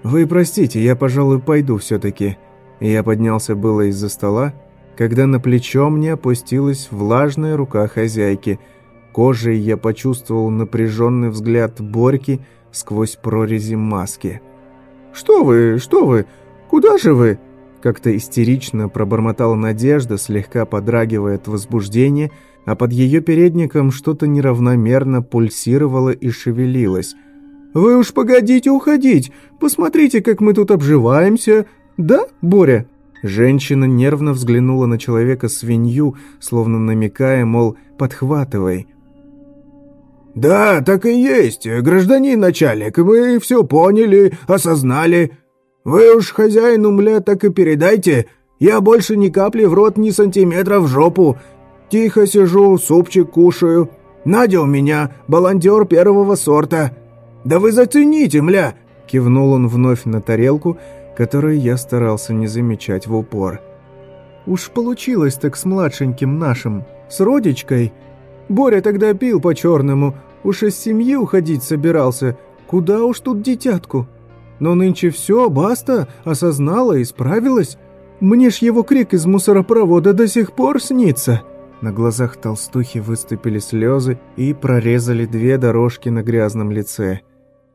«Вы простите, я, пожалуй, пойду все-таки». Я поднялся было из-за стола, когда на плечо мне опустилась влажная рука хозяйки. Кожей я почувствовал напряженный взгляд Борьки сквозь прорези маски. «Что вы, что вы? Куда же вы?» Как-то истерично пробормотала Надежда, слегка подрагивая от возбуждения, а под ее передником что-то неравномерно пульсировало и шевелилось. Вы уж погодите уходить. Посмотрите, как мы тут обживаемся. Да, Боря?» Женщина нервно взглянула на человека-свинью, словно намекая, мол, подхватывай. «Да, так и есть, гражданин начальник, мы все поняли, осознали. Вы уж хозяину мля так и передайте. Я больше ни капли в рот, ни сантиметра в жопу. Тихо сижу, супчик кушаю. Надя у меня баландер первого сорта. Да вы зацените, мля!» Кивнул он вновь на тарелку, которую я старался не замечать в упор. «Уж получилось так с младшеньким нашим, с родичкой. Боря тогда пил по-черному, уж из семьи уходить собирался. Куда уж тут детятку? Но нынче все, баста, осознала и справилась. Мне ж его крик из мусоропровода до сих пор снится». На глазах толстухи выступили слезы и прорезали две дорожки на грязном лице.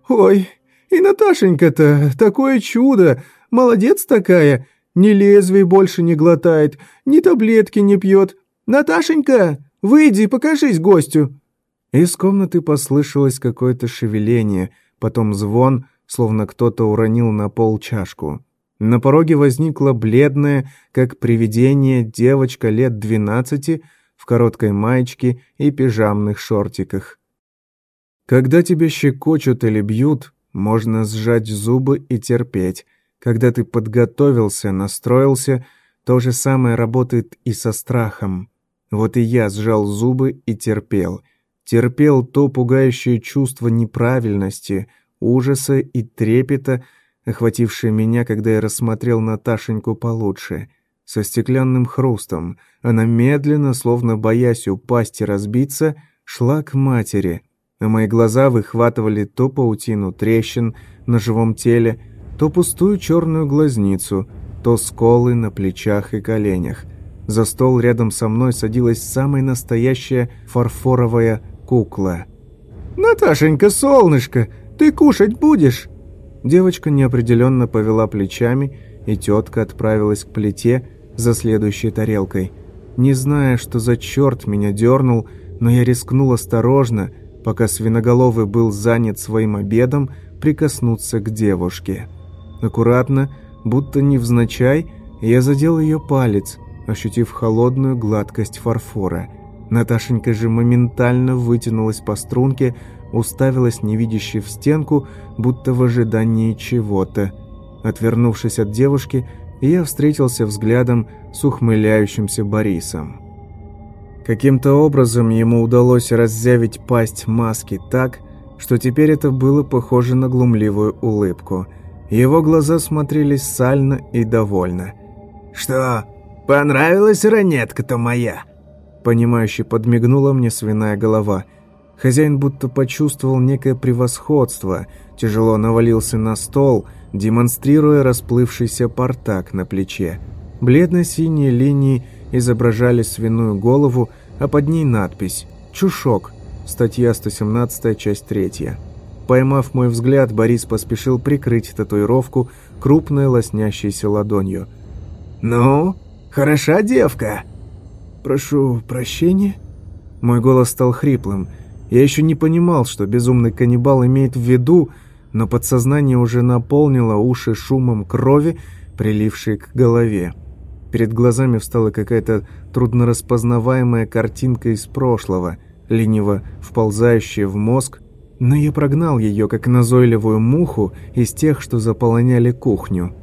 «Ой, и Наташенька-то такое чудо! Молодец такая! Ни лезвий больше не глотает, ни таблетки не пьет. Наташенька, выйди, покажись гостю!» Из комнаты послышалось какое-то шевеление, потом звон, словно кто-то уронил на пол чашку. На пороге возникла бледная, как привидение, девочка лет двенадцати в короткой маечке и пижамных шортиках. Когда тебя щекочут или бьют, можно сжать зубы и терпеть. Когда ты подготовился, настроился, то же самое работает и со страхом. Вот и я сжал зубы и терпел. Терпел то пугающее чувство неправильности, ужаса и трепета, охватившее меня, когда я рассмотрел Наташеньку получше. Со стеклянным хрустом она медленно, словно боясь упасть и разбиться, шла к матери, а мои глаза выхватывали то паутину трещин на живом теле, то пустую черную глазницу, то сколы на плечах и коленях. За стол рядом со мной садилась самая настоящая фарфоровая кукла. «Наташенька, солнышко, ты кушать будешь?» Девочка неопределенно повела плечами, и тетка отправилась к плите за следующей тарелкой. Не зная, что за черт меня дернул, но я рискнул осторожно, пока свиноголовый был занят своим обедом, прикоснуться к девушке. Аккуратно, будто невзначай, я задел ее палец, ощутив холодную гладкость фарфора. Наташенька же моментально вытянулась по струнке, уставилась невидящей в стенку, будто в ожидании чего-то. Отвернувшись от девушки, я встретился взглядом с ухмыляющимся Борисом. Каким-то образом ему удалось раззявить пасть маски так, что теперь это было похоже на глумливую улыбку. Его глаза смотрелись сально и довольно. «Что, понравилась ранетка-то моя?» Понимающе подмигнула мне свиная голова – Хозяин будто почувствовал некое превосходство, тяжело навалился на стол, демонстрируя расплывшийся портак на плече. Бледно-синие линии изображали свиную голову, а под ней надпись «Чушок», статья 117, часть 3. Поймав мой взгляд, Борис поспешил прикрыть татуировку крупной лоснящейся ладонью. «Ну, хороша девка?» «Прошу прощения?» Мой голос стал хриплым – я еще не понимал, что безумный каннибал имеет в виду, но подсознание уже наполнило уши шумом крови, прилившей к голове. Перед глазами встала какая-то труднораспознаваемая картинка из прошлого, лениво вползающая в мозг, но я прогнал ее, как назойливую муху, из тех, что заполоняли кухню.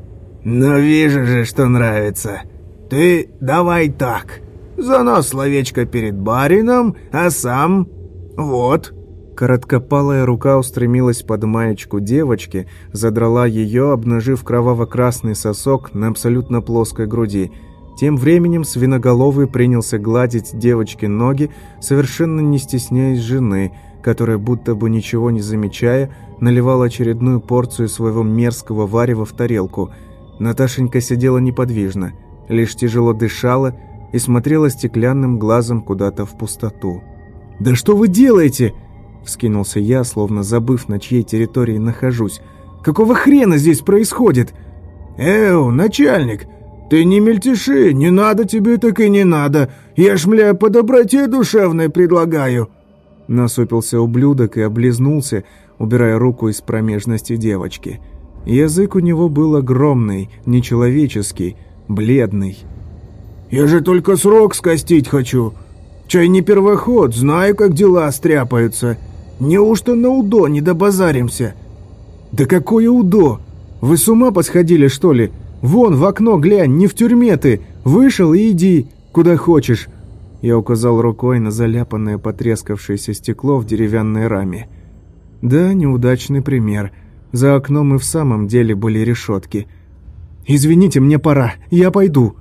«Но вижу же, что нравится. Ты давай так. За нас словечко перед барином, а сам «Вот». Короткопалая рука устремилась под маечку девочки, задрала ее, обнажив кроваво-красный сосок на абсолютно плоской груди. Тем временем свиноголовый принялся гладить девочке ноги, совершенно не стесняясь жены, которая, будто бы ничего не замечая, наливала очередную порцию своего мерзкого варева в тарелку. Наташенька сидела неподвижно, лишь тяжело дышала и смотрела стеклянным глазом куда-то в пустоту. «Да что вы делаете?» — вскинулся я, словно забыв, на чьей территории нахожусь. «Какого хрена здесь происходит?» «Эу, начальник, ты не мельтеши, не надо тебе, так и не надо. Я ж, мля, по доброте душевной предлагаю». Насупился ублюдок и облизнулся, убирая руку из промежности девочки. Язык у него был огромный, нечеловеческий, бледный. «Я же только срок скостить хочу. Чай не первоход, знаю, как дела стряпаются. Неужто на УДО не добазаримся?» «Да какое УДО? Вы с ума посходили, что ли? Вон, в окно глянь, не в тюрьме ты. Вышел и иди, куда хочешь». Я указал рукой на заляпанное потрескавшееся стекло в деревянной раме. Да, неудачный пример. За окном и в самом деле были решетки. «Извините, мне пора, я пойду».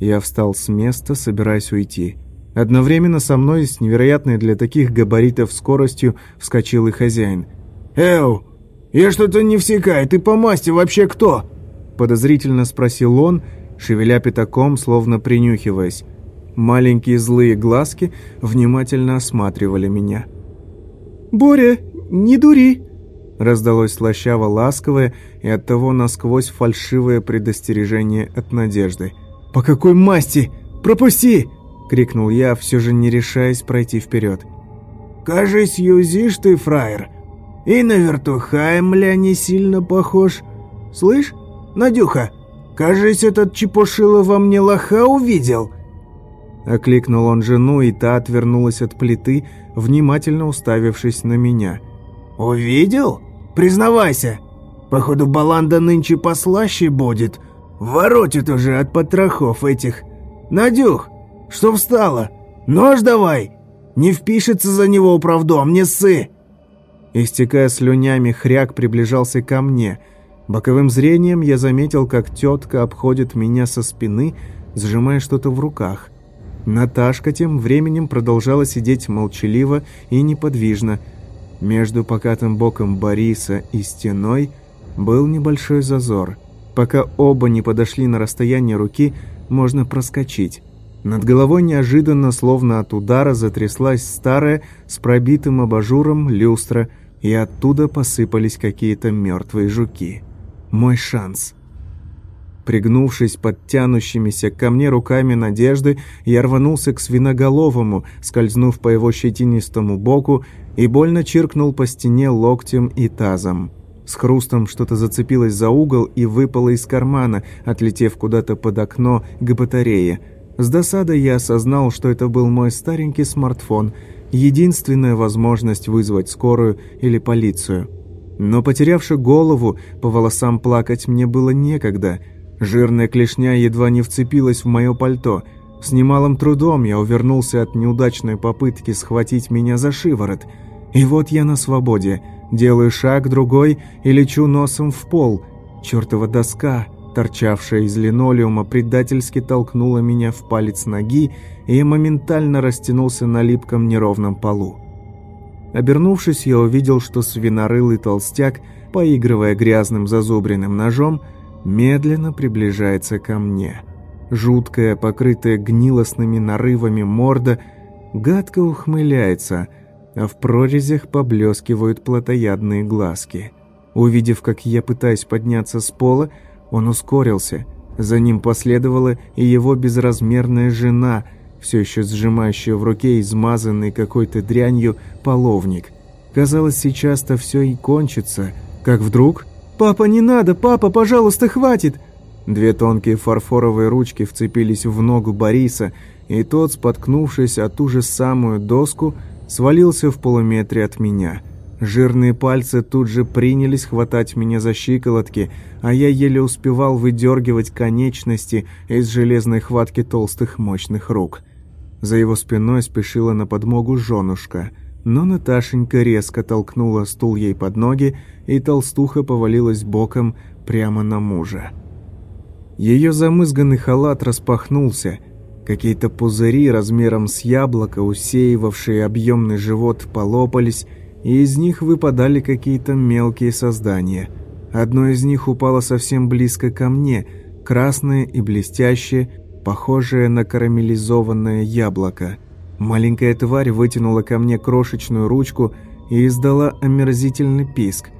Я встал с места, собираясь уйти. Одновременно со мной с невероятной для таких габаритов скоростью вскочил и хозяин. «Эу, я что-то не всекаю, ты по масти вообще кто?» Подозрительно спросил он, шевеля пятаком, словно принюхиваясь. Маленькие злые глазки внимательно осматривали меня. «Боря, не дури!» Раздалось слащаво ласковое и оттого насквозь фальшивое предостережение от надежды. «По какой масти? Пропусти!» — крикнул я, все же не решаясь пройти вперед. «Кажись, юзишь ты, фраер. И на вертуха, мля, не сильно похож. Слышь, Надюха, кажись, этот чепушило во мне лоха увидел». Окликнул он жену, и та отвернулась от плиты, внимательно уставившись на меня. «Увидел? Признавайся. Походу, баланда нынче послаще будет. Воротит уже от потрохов этих. Надюх, что встала? Нож давай! Не впишется за него управдом, не ссы!» Истекая слюнями, хряк приближался ко мне. Боковым зрением я заметил, как тетка обходит меня со спины, сжимая что-то в руках. Наташка тем временем продолжала сидеть молчаливо и неподвижно. Между покатым боком Бориса и стеной был небольшой зазор. Пока оба не подошли на расстояние руки, можно проскочить. Над головой неожиданно, словно от удара, затряслась старая с пробитым абажуром люстра, и оттуда посыпались какие-то мертвые жуки. Мой шанс. Пригнувшись под тянущимися ко мне руками надежды, я рванулся к свиноголовому, скользнув по его щетинистому боку и больно чиркнул по стене локтем и тазом. С хрустом что-то зацепилось за угол и выпало из кармана, отлетев куда-то под окно к батарее. С досадой я осознал, что это был мой старенький смартфон, единственная возможность вызвать скорую или полицию. Но потерявши голову, по волосам плакать мне было некогда – Жирная клешня едва не вцепилась в мое пальто. С немалым трудом я увернулся от неудачной попытки схватить меня за шиворот. И вот я на свободе. Делаю шаг другой и лечу носом в пол. Чертова доска, торчавшая из линолеума, предательски толкнула меня в палец ноги, и я моментально растянулся на липком неровном полу. Обернувшись, я увидел, что свинорылый толстяк, поигрывая грязным зазубренным ножом, медленно приближается ко мне. Жуткая, покрытая гнилостными нарывами морда, гадко ухмыляется, а в прорезях поблескивают плотоядные глазки. Увидев, как я пытаюсь подняться с пола, он ускорился. За ним последовала и его безразмерная жена, все еще сжимающая в руке измазанный какой-то дрянью половник. Казалось, сейчас-то все и кончится, как вдруг «Папа, не надо! Папа, пожалуйста, хватит!» Две тонкие фарфоровые ручки вцепились в ногу Бориса, и тот, споткнувшись о ту же самую доску, свалился в полуметре от меня. Жирные пальцы тут же принялись хватать меня за щиколотки, а я еле успевал выдергивать конечности из железной хватки толстых мощных рук. За его спиной спешила на подмогу женушка — но Наташенька резко толкнула стул ей под ноги, и толстуха повалилась боком прямо на мужа. Ее замызганный халат распахнулся, какие-то пузыри размером с яблоко, усеивавшие объемный живот, полопались, и из них выпадали какие-то мелкие создания. Одно из них упало совсем близко ко мне, красное и блестящее, похожее на карамелизованное яблоко – Маленькая тварь вытянула ко мне крошечную ручку и издала омерзительный писк.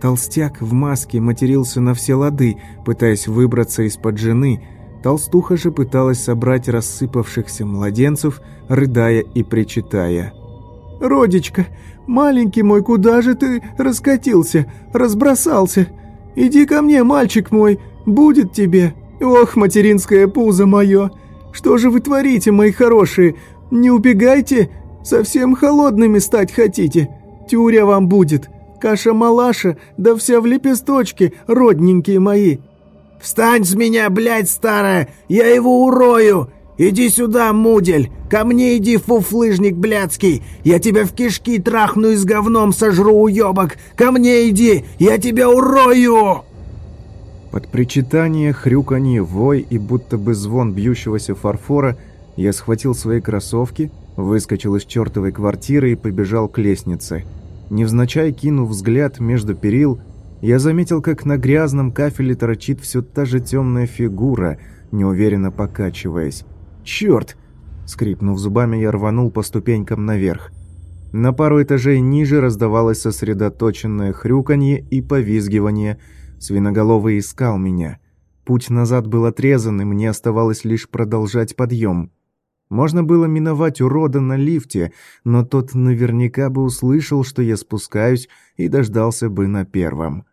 Толстяк в маске матерился на все лады, пытаясь выбраться из-под жены. Толстуха же пыталась собрать рассыпавшихся младенцев, рыдая и причитая. «Родичка, маленький мой, куда же ты раскатился, разбросался? Иди ко мне, мальчик мой, будет тебе. Ох, материнское пузо мое! Что же вы творите, мои хорошие? Не убегайте! Совсем холодными стать хотите? Тюря вам будет! Каша-малаша, да вся в лепесточке, родненькие мои!» «Встань с меня, блядь, старая! Я его урою! Иди сюда, мудель! Ко мне иди, фуфлыжник блядский! Я тебя в кишки трахну и с говном сожру, уебок! Ко мне иди! Я тебя урою!» Под причитание, хрюканье, вой и будто бы звон бьющегося фарфора я схватил свои кроссовки, выскочил из чертовой квартиры и побежал к лестнице. Невзначай кинув взгляд между перил, я заметил, как на грязном кафеле торчит все та же темная фигура, неуверенно покачиваясь. «Черт!» Скрипнув зубами, я рванул по ступенькам наверх. На пару этажей ниже раздавалось сосредоточенное хрюканье и повизгивание. Свиноголовый искал меня. Путь назад был отрезан, и мне оставалось лишь продолжать подъем. Можно было миновать урода на лифте, но тот наверняка бы услышал, что я спускаюсь, и дождался бы на первом.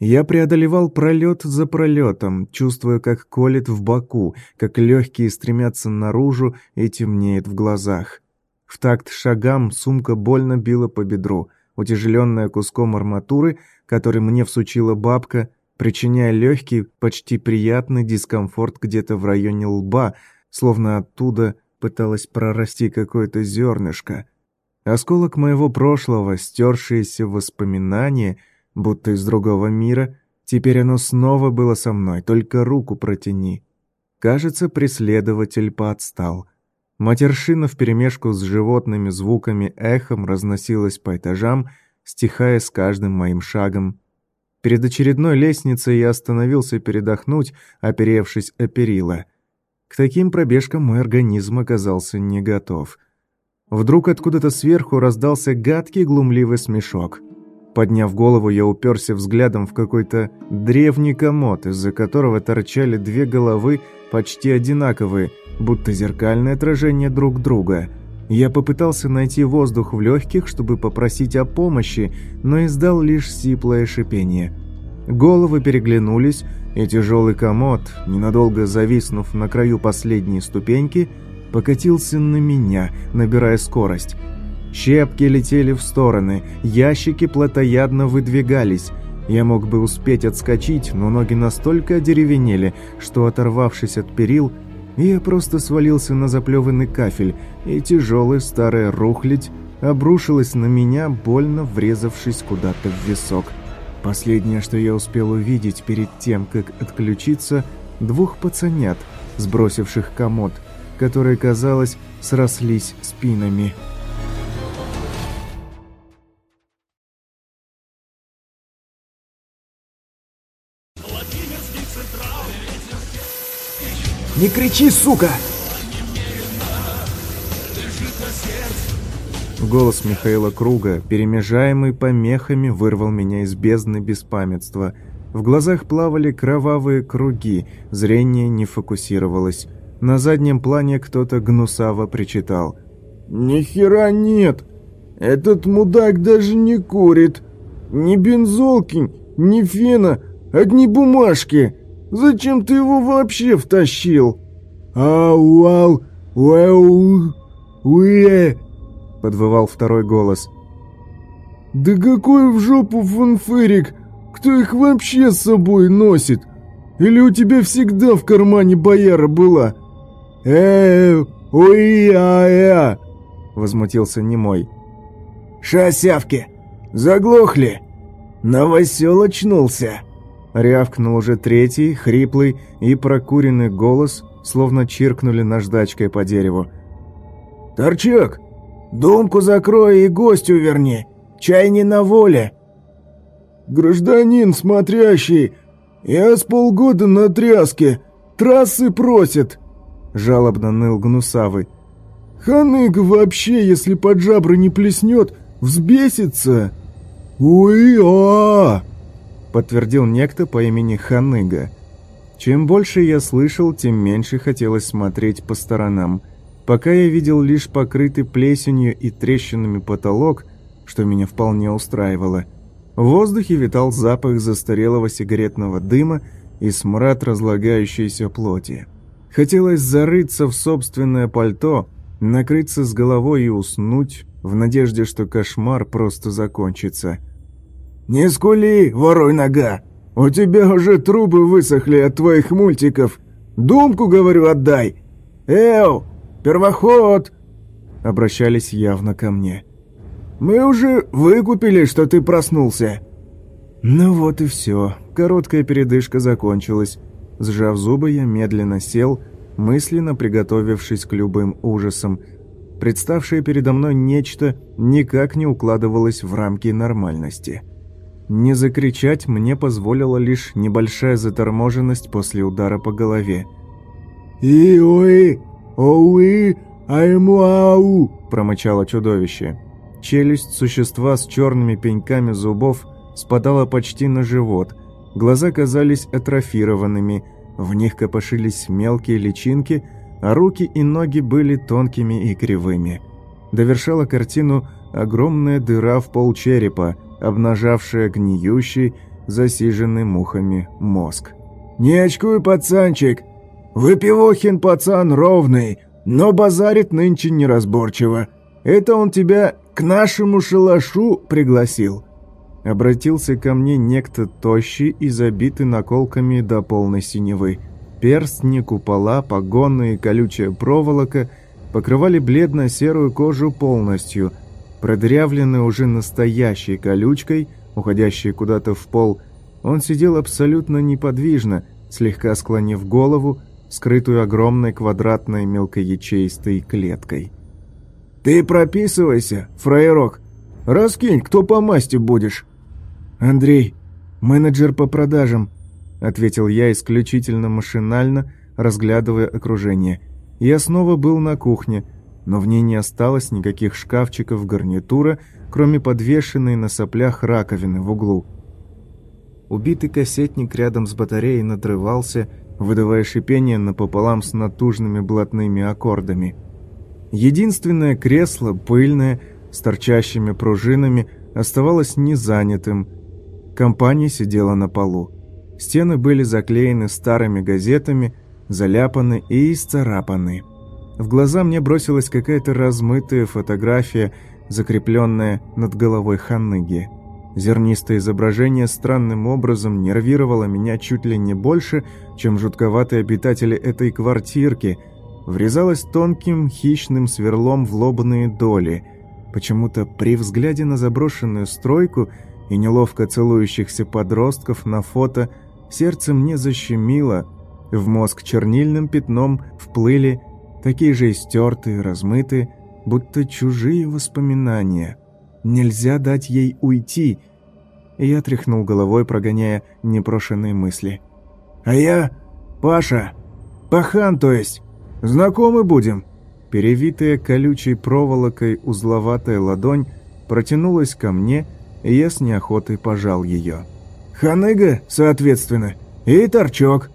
Я преодолевал пролет за пролетом, чувствуя, как колет в боку, как легкие стремятся наружу и темнеет в глазах. В такт шагам сумка больно била по бедру, утяжеленная куском арматуры, который мне всучила бабка, причиняя легкий, почти приятный дискомфорт где-то в районе лба, словно оттуда пыталось прорасти какое-то зернышко. Осколок моего прошлого, стершиеся воспоминания — будто из другого мира. Теперь оно снова было со мной, только руку протяни. Кажется, преследователь поотстал. Матершина вперемешку с животными звуками эхом разносилась по этажам, стихая с каждым моим шагом. Перед очередной лестницей я остановился передохнуть, оперевшись о перила. К таким пробежкам мой организм оказался не готов. Вдруг откуда-то сверху раздался гадкий глумливый смешок. Подняв голову, я уперся взглядом в какой-то древний комод, из-за которого торчали две головы почти одинаковые, будто зеркальное отражение друг друга. Я попытался найти воздух в легких, чтобы попросить о помощи, но издал лишь сиплое шипение. Головы переглянулись, и тяжелый комод, ненадолго зависнув на краю последней ступеньки, покатился на меня, набирая скорость. Щепки летели в стороны, ящики плотоядно выдвигались. Я мог бы успеть отскочить, но ноги настолько одеревенели, что, оторвавшись от перил, я просто свалился на заплеванный кафель, и тяжелая старая рухлядь обрушилась на меня, больно врезавшись куда-то в висок. Последнее, что я успел увидеть перед тем, как отключиться, двух пацанят, сбросивших комод, которые, казалось, срослись спинами. Не кричи, сука!» Голос Михаила Круга, перемежаемый помехами, вырвал меня из бездны беспамятства. В глазах плавали кровавые круги, зрение не фокусировалось. На заднем плане кто-то гнусаво причитал. «Ни хера нет! Этот мудак даже не курит! Ни бензолки, ни фена, одни бумажки!» Зачем ты его вообще втащил?» «Ау-ау, уэу, уэ!» — подвывал второй голос. «Да какой в жопу фанфырик! Кто их вообще с собой носит? Или у тебя всегда в кармане бояра была?» «Э, уи-а-я!» — возмутился немой. «Шасявки! Заглохли! Новосел очнулся!» Рявкнул уже третий, хриплый и прокуренный голос, словно чиркнули наждачкой по дереву. «Торчок, думку закрой и гостю верни. Чай не на воле». «Гражданин смотрящий, я с полгода на тряске. Трассы просят», — жалобно ныл Гнусавый. «Ханыга вообще, если под жабры не плеснет, взбесится». «Уи-а!» Подтвердил некто по имени Ханыга. Чем больше я слышал, тем меньше хотелось смотреть по сторонам. Пока я видел лишь покрытый плесенью и трещинами потолок, что меня вполне устраивало. В воздухе витал запах застарелого сигаретного дыма и смрад разлагающейся плоти. Хотелось зарыться в собственное пальто, накрыться с головой и уснуть, в надежде, что кошмар просто закончится – Не скули, воруй нога! У тебя уже трубы высохли от твоих мультиков! Думку, говорю, отдай! Эу, первоход!» Обращались явно ко мне. «Мы уже выкупили, что ты проснулся!» Ну вот и все. Короткая передышка закончилась. Сжав зубы, я медленно сел, мысленно приготовившись к любым ужасам. Представшее передо мной нечто никак не укладывалось в рамки нормальности. Не закричать мне позволила лишь небольшая заторможенность после удара по голове. «И-ой, оуи, аймуау!» – промычало чудовище. Челюсть существа с черными пеньками зубов спадала почти на живот, глаза казались атрофированными – в них копошились мелкие личинки, а руки и ноги были тонкими и кривыми. Довершала картину огромная дыра в пол черепа, обнажавшая гниющий, засиженный мухами мозг. «Не очкуй, пацанчик! Выпивохин пацан ровный, но базарит нынче неразборчиво. Это он тебя к нашему шалашу пригласил. Обратился ко мне некто тощий и забитый наколками до полной синевы. Перстни, купола, погоны и колючая проволока покрывали бледно-серую кожу полностью. Продрявленный уже настоящей колючкой, уходящей куда-то в пол, он сидел абсолютно неподвижно, слегка склонив голову, скрытую огромной квадратной мелкоячеистой клеткой. «Ты прописывайся, фраерок! Раскинь, кто по масти будешь!» «Андрей, менеджер по продажам», — ответил я исключительно машинально, разглядывая окружение. Я снова был на кухне, но в ней не осталось никаких шкафчиков гарнитура, кроме подвешенной на соплях раковины в углу. Убитый кассетник рядом с батареей надрывался, выдавая шипение напополам с натужными блатными аккордами. Единственное кресло, пыльное, с торчащими пружинами, оставалось незанятым, Компания сидела на полу. Стены были заклеены старыми газетами, заляпаны и исцарапаны. В глаза мне бросилась какая-то размытая фотография, закрепленная над головой Ханныги. Зернистое изображение странным образом нервировало меня чуть ли не больше, чем жутковатые обитатели этой квартирки, врезалось тонким хищным сверлом в лобные доли. Почему-то при взгляде на заброшенную стройку – и неловко целующихся подростков на фото, сердце мне защемило, в мозг чернильным пятном вплыли такие же истертые, размытые, будто чужие воспоминания. Нельзя дать ей уйти. И я тряхнул головой, прогоняя непрошенные мысли. «А я Паша. Пахан, то есть. Знакомы будем?» Перевитая колючей проволокой узловатая ладонь протянулась ко мне, и я с неохотой пожал ее. «Ханыга, соответственно, и Торчок.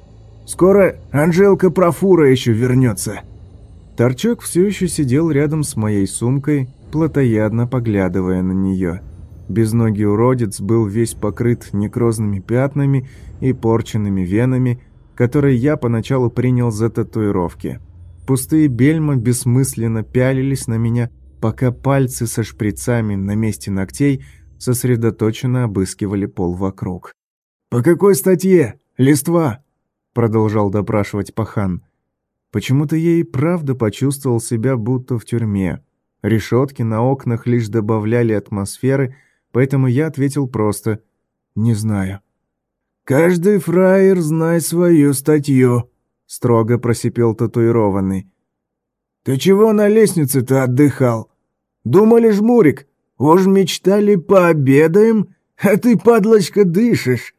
Скоро Анжелка Профура еще вернется». Торчок все еще сидел рядом с моей сумкой, плотоядно поглядывая на нее. Безногий уродец был весь покрыт некрозными пятнами и порченными венами, которые я поначалу принял за татуировки. Пустые бельма бессмысленно пялились на меня, пока пальцы со шприцами на месте ногтей сосредоточенно обыскивали пол вокруг. «По какой статье? Листва?» — продолжал допрашивать пахан. Почему-то я и правда почувствовал себя будто в тюрьме. Решетки на окнах лишь добавляли атмосферы, поэтому я ответил просто «не знаю». «Каждый фраер знай свою статью», — строго просипел татуированный. «Ты чего на лестнице-то отдыхал? Думали, жмурик, Уж мечтали пообедаем, а ты, падлочка, дышишь!»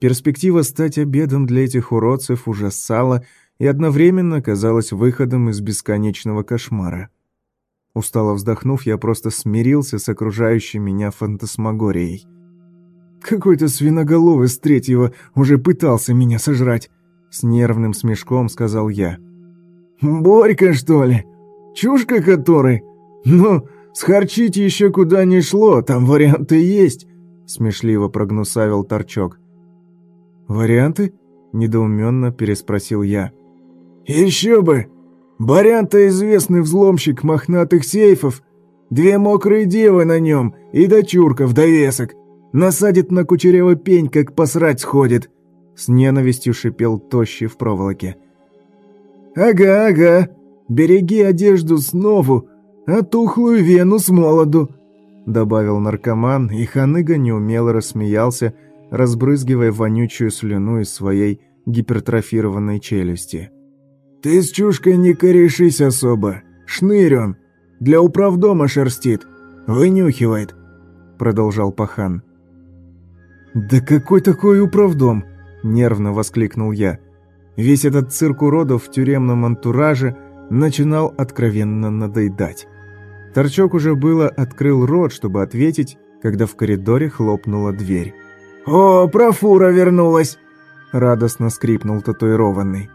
Перспектива стать обедом для этих уродцев ужасала и одновременно казалась выходом из бесконечного кошмара. Устало вздохнув, я просто смирился с окружающей меня фантасмагорией. «Какой-то свиноголовый с третьего уже пытался меня сожрать!» С нервным смешком сказал я. «Борька, что ли? Чушка который? Ну, Схарчить еще куда ни шло, там варианты есть», — смешливо прогнусавил Торчок. «Варианты?» — недоуменно переспросил я. «Еще бы! Барян-то известный взломщик мохнатых сейфов, две мокрые девы на нем и дочурка в довесок. Насадит на кучерявый пень, как посрать сходит!» С ненавистью шипел тощий в проволоке. «Ага, ага, береги одежду снову, а тухлую вену с молоду!» Добавил наркоман, и ханыга неумело рассмеялся, разбрызгивая вонючую слюну из своей гипертрофированной челюсти. «Ты с чушкой не корешись особо. Шнырь он. Для управдома шерстит. Вынюхивает», — продолжал пахан. «Да какой такой управдом?» — нервно воскликнул я. Весь этот цирк уродов в тюремном антураже начинал откровенно надоедать. Торчок уже было открыл рот, чтобы ответить, когда в коридоре хлопнула дверь. «О, профура вернулась!» — радостно скрипнул татуированный.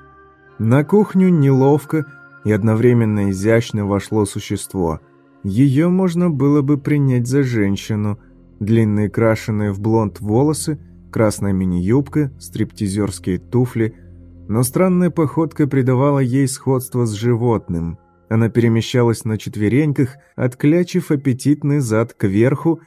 На кухню неловко и одновременно изящно вошло существо. Ее можно было бы принять за женщину. Длинные крашеные в блонд волосы, красная мини-юбка, стриптизерские туфли. Но странная походка придавала ей сходство с животным. Она перемещалась на четвереньках, отклячив аппетитный зад кверху,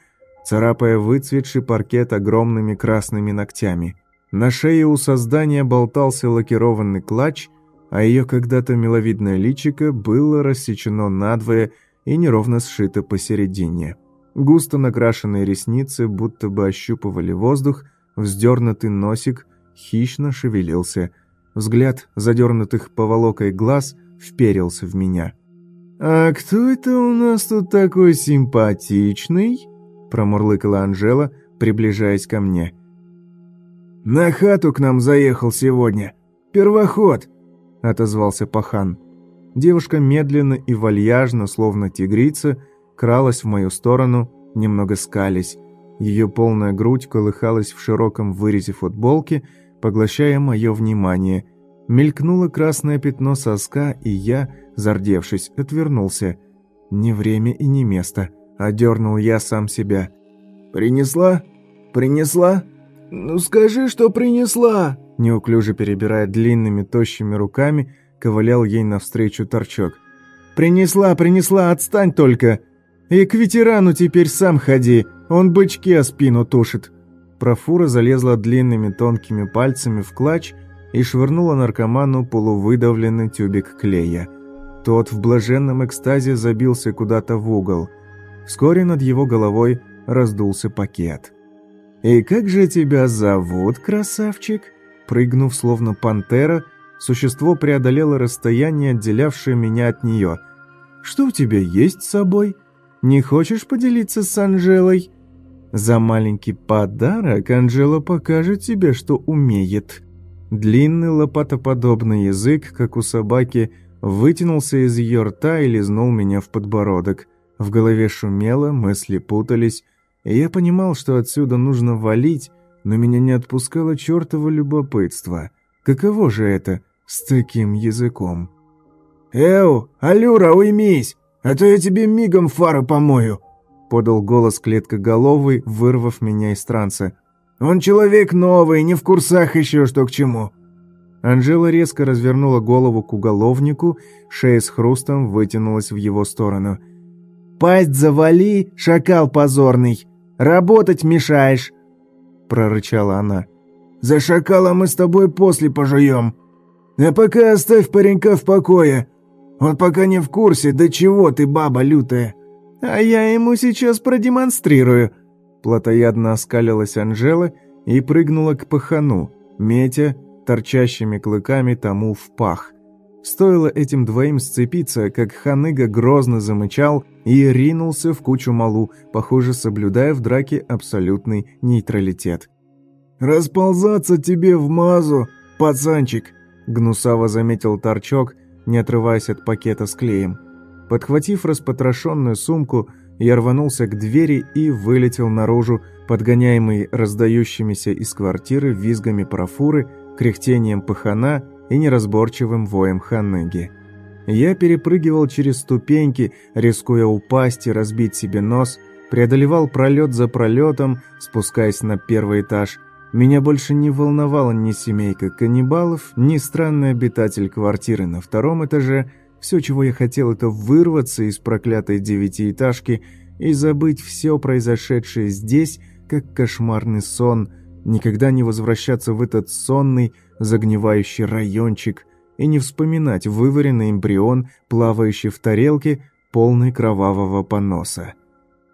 царапая выцветший паркет огромными красными ногтями. На шее у создания болтался лакированный клатч, а ее когда-то миловидное личико было рассечено надвое и неровно сшито посередине. Густо накрашенные ресницы будто бы ощупывали воздух, вздернутый носик хищно шевелился. Взгляд задернутых поволокой глаз вперился в меня. «А кто это у нас тут такой симпатичный?» промурлыкала Анжела, приближаясь ко мне. «На хату к нам заехал сегодня. Первоход!» — отозвался пахан. Девушка медленно и вальяжно, словно тигрица, кралась в мою сторону, немного скались. Ее полная грудь колыхалась в широком вырезе футболки, поглощая мое внимание. Мелькнуло красное пятно соска, и я, зардевшись, отвернулся. Не время и не место. Одернул я сам себя. «Принесла? Принесла?» «Ну скажи, что принесла!» Неуклюже перебирая длинными тощими руками, ковылял ей навстречу торчок. «Принесла, принесла, отстань только! И к ветерану теперь сам ходи, он бычки о спину тушит!» Профура залезла длинными тонкими пальцами в клатч и швырнула наркоману полувыдавленный тюбик клея. Тот в блаженном экстазе забился куда-то в угол. Вскоре над его головой раздулся пакет. «И как же тебя зовут, красавчик?» Прыгнув, словно пантера, существо преодолело расстояние, отделявшее меня от нее. «Что у тебя есть с собой? Не хочешь поделиться с Анжелой?» «За маленький подарок Анжела покажет тебе, что умеет». Длинный лопатоподобный язык, как у собаки, вытянулся из ее рта и лизнул меня в подбородок. В голове шумело, мысли путались, и я понимал, что отсюда нужно валить, но меня не отпускало чертово любопытство. Каково же это с таким языком? «Эу, Алюра, уймись, а то я тебе мигом фары помою!» подал голос клеткоголовый, вырвав меня из транса. «Он человек новый, не в курсах еще, что к чему!» Анжела резко развернула голову к уголовнику, шея с хрустом вытянулась в его сторону – «Пасть завали, шакал позорный! Работать мешаешь!» Прорычала она. «За шакала мы с тобой после пожуем. А пока оставь паренька в покое. Он пока не в курсе, до чего ты баба лютая. А я ему сейчас продемонстрирую». Платоядно оскалилась Анжела и прыгнула к пахану, метя торчащими клыками тому в пах. Стоило этим двоим сцепиться, как ханыга грозно замычал и ринулся в кучу малу, похоже, соблюдая в драке абсолютный нейтралитет. «Расползаться тебе в мазу, пацанчик!» — гнусаво заметил торчок, не отрываясь от пакета с клеем. Подхватив распотрошенную сумку, я рванулся к двери и вылетел наружу, подгоняемый раздающимися из квартиры визгами парафуры, кряхтением пахана и неразборчивым воем ханыги. Я перепрыгивал через ступеньки, рискуя упасть и разбить себе нос, преодолевал пролет за пролетом, спускаясь на первый этаж. Меня больше не волновала ни семейка каннибалов, ни странный обитатель квартиры на втором этаже. Все, чего я хотел, это вырваться из проклятой девятиэтажки и забыть все произошедшее здесь, как кошмарный сон, никогда не возвращаться в этот сонный, загнивающий райончик и не вспоминать вываренный эмбрион, плавающий в тарелке, полной кровавого поноса.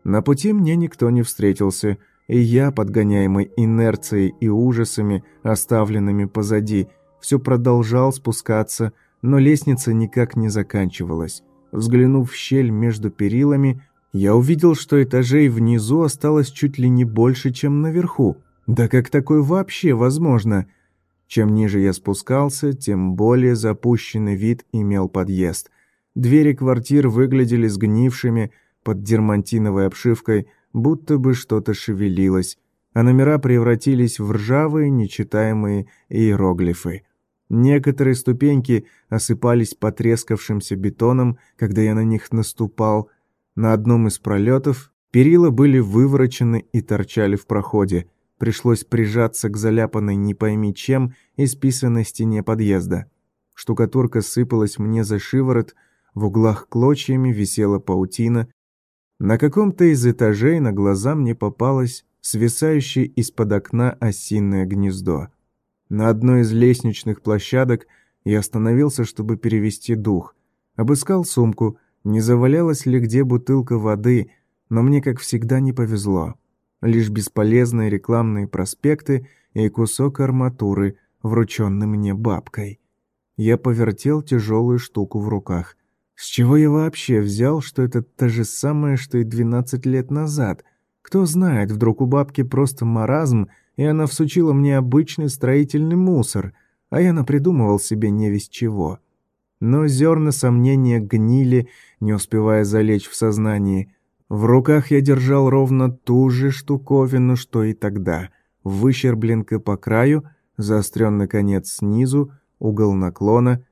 На пути мне никто не встретился, и я, подгоняемый инерцией и ужасами, оставленными позади, все продолжал спускаться, но лестница никак не заканчивалась. Взглянув в щель между перилами, я увидел, что этажей внизу осталось чуть ли не больше, чем наверху. Да как такое вообще возможно? Чем ниже я спускался, тем более запущенный вид имел подъезд. Двери квартир выглядели сгнившими, под дермантиновой обшивкой, будто бы что-то шевелилось, а номера превратились в ржавые, нечитаемые иероглифы. Некоторые ступеньки осыпались потрескавшимся бетоном, когда я на них наступал. На одном из пролетов перила были выворочены и торчали в проходе. Пришлось прижаться к заляпанной не пойми чем исписанной стене подъезда. Штукатурка сыпалась мне за шиворот, в углах клочьями висела паутина. На каком-то из этажей на глаза мне попалось свисающее из-под окна осиное гнездо. На одной из лестничных площадок я остановился, чтобы перевести дух. Обыскал сумку, не завалялась ли где бутылка воды, но мне, как всегда, не повезло. Лишь бесполезные рекламные проспекты и кусок арматуры, врученный мне бабкой. Я повертел тяжелую штуку в руках. С чего я вообще взял, что это то же самое, что и 12 лет назад? Кто знает, вдруг у бабки просто маразм — и она всучила мне обычный строительный мусор, а я напридумывал себе не весь чего. Но зерна сомнения гнили, не успевая залечь в сознании. В руках я держал ровно ту же штуковину, что и тогда. Выщербленка по краю, заостренный конец снизу, угол наклона.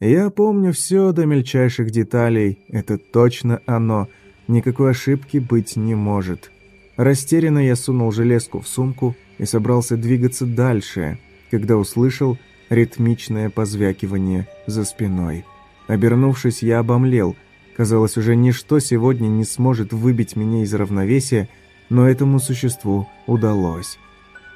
Я помню все до мельчайших деталей, это точно оно, никакой ошибки быть не может. Растерянно я сунул железку в сумку, и собрался двигаться дальше, когда услышал ритмичное позвякивание за спиной. Обернувшись, я обомлел. Казалось, уже ничто сегодня не сможет выбить меня из равновесия, но этому существу удалось.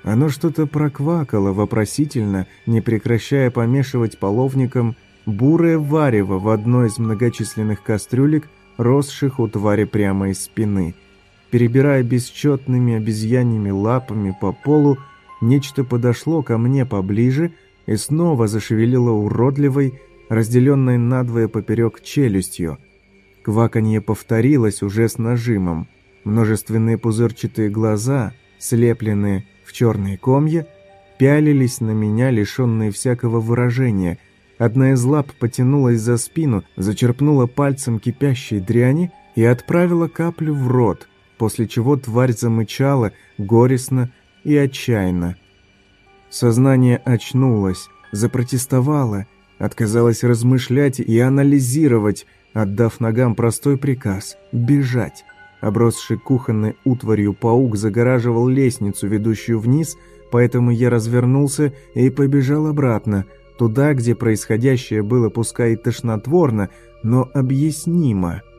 Оно что-то проквакало вопросительно, не прекращая помешивать половником бурое варево в одной из многочисленных кастрюлек, росших у твари прямо из спины – Перебирая бесчетными обезьяньими лапами по полу, нечто подошло ко мне поближе и снова зашевелило уродливой, разделенной надвое поперек челюстью. Кваканье повторилось уже с нажимом. Множественные пузырчатые глаза, слепленные в черные комья, пялились на меня, лишенные всякого выражения. Одна из лап потянулась за спину, зачерпнула пальцем кипящей дряни и отправила каплю в рот после чего тварь замычала горестно и отчаянно. Сознание очнулось, запротестовало, отказалось размышлять и анализировать, отдав ногам простой приказ – бежать. Обросший кухонной утварью паук загораживал лестницу, ведущую вниз, поэтому я развернулся и побежал обратно, туда, где происходящее было пускай и тошнотворно, но объяснимо –